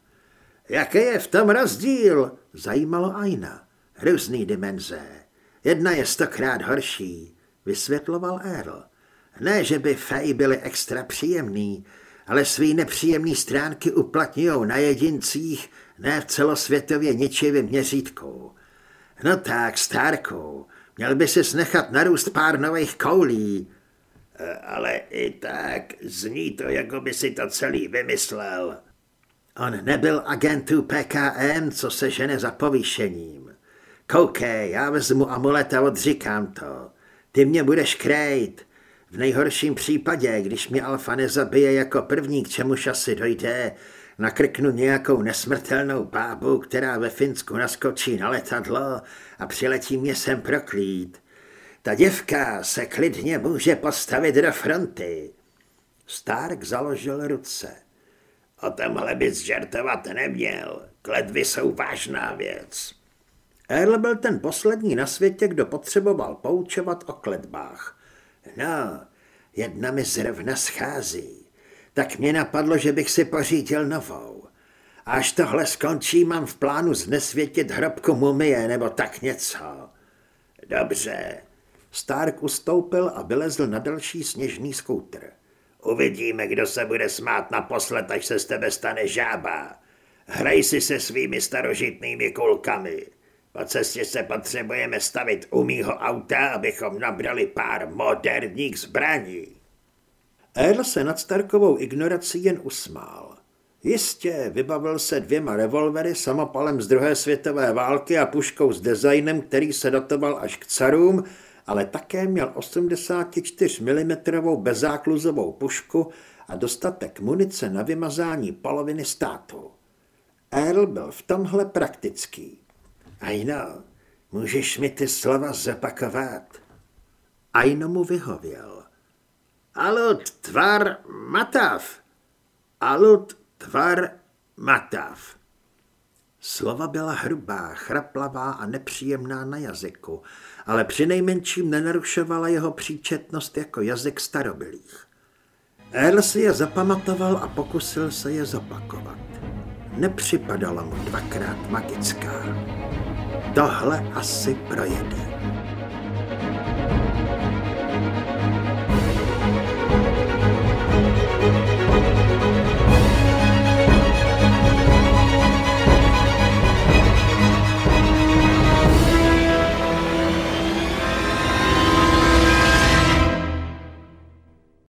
Jaký je v tom rozdíl? Zajímalo Aina. Různý dimenze. Jedna je stokrát horší, vysvětloval Earl. Ne, že by fej byly extra příjemný, ale svý nepříjemný stránky uplatňují na jedincích, ne v celosvětově ničivým měřítku. No tak, Starku, měl by si nechat narůst pár nových koulí. E, ale i tak zní to, jako by si to celý vymyslel. On nebyl agentů PKM, co se žene za povýšením. Koukej, já vezmu amulet a odříkám to. Ty mě budeš krejt. V nejhorším případě, když mě Alfa nezabije jako první, k čemuž asi dojde, nakrknu nějakou nesmrtelnou bábu, která ve Finsku naskočí na letadlo a přiletí mě sem proklít. Ta děvka se klidně může postavit do fronty. Stark založil ruce. O tomhle bys žertovat neměl. Kledvy jsou vážná věc. Earl byl ten poslední na světě, kdo potřeboval poučovat o kledbách. No, jedna mi zrovna schází. Tak mě napadlo, že bych si pořídil novou. Až tohle skončí, mám v plánu znesvětit hrobku mumie nebo tak něco. Dobře. Stark ustoupil a vylezl na další sněžný skútr. Uvidíme, kdo se bude smát naposled, až se z tebe stane žába. Hraj si se svými starožitnými kulkami. Po cestě se potřebujeme stavit u mýho auta, abychom nabrali pár moderních zbraní. Earl se nad Starkovou ignorací jen usmál. Jistě, vybavil se dvěma revolvery, samopalem z druhé světové války a puškou s designem, který se datoval až k carům, ale také měl 84 mm bezákluzovou pušku a dostatek munice na vymazání poloviny státu. Earl byl v tomhle praktický. Aino, můžeš mi ty slova zopakovat? Aino mu vyhověl. Alut tvar matav. Alut tvar matav. Slova byla hrubá, chraplavá a nepříjemná na jazyku, ale při nejmenším nenarušovala jeho příčetnost jako jazyk starobylých. Earl si je zapamatoval a pokusil se je zopakovat. Nepřipadala mu dvakrát magická. tohle asi projede.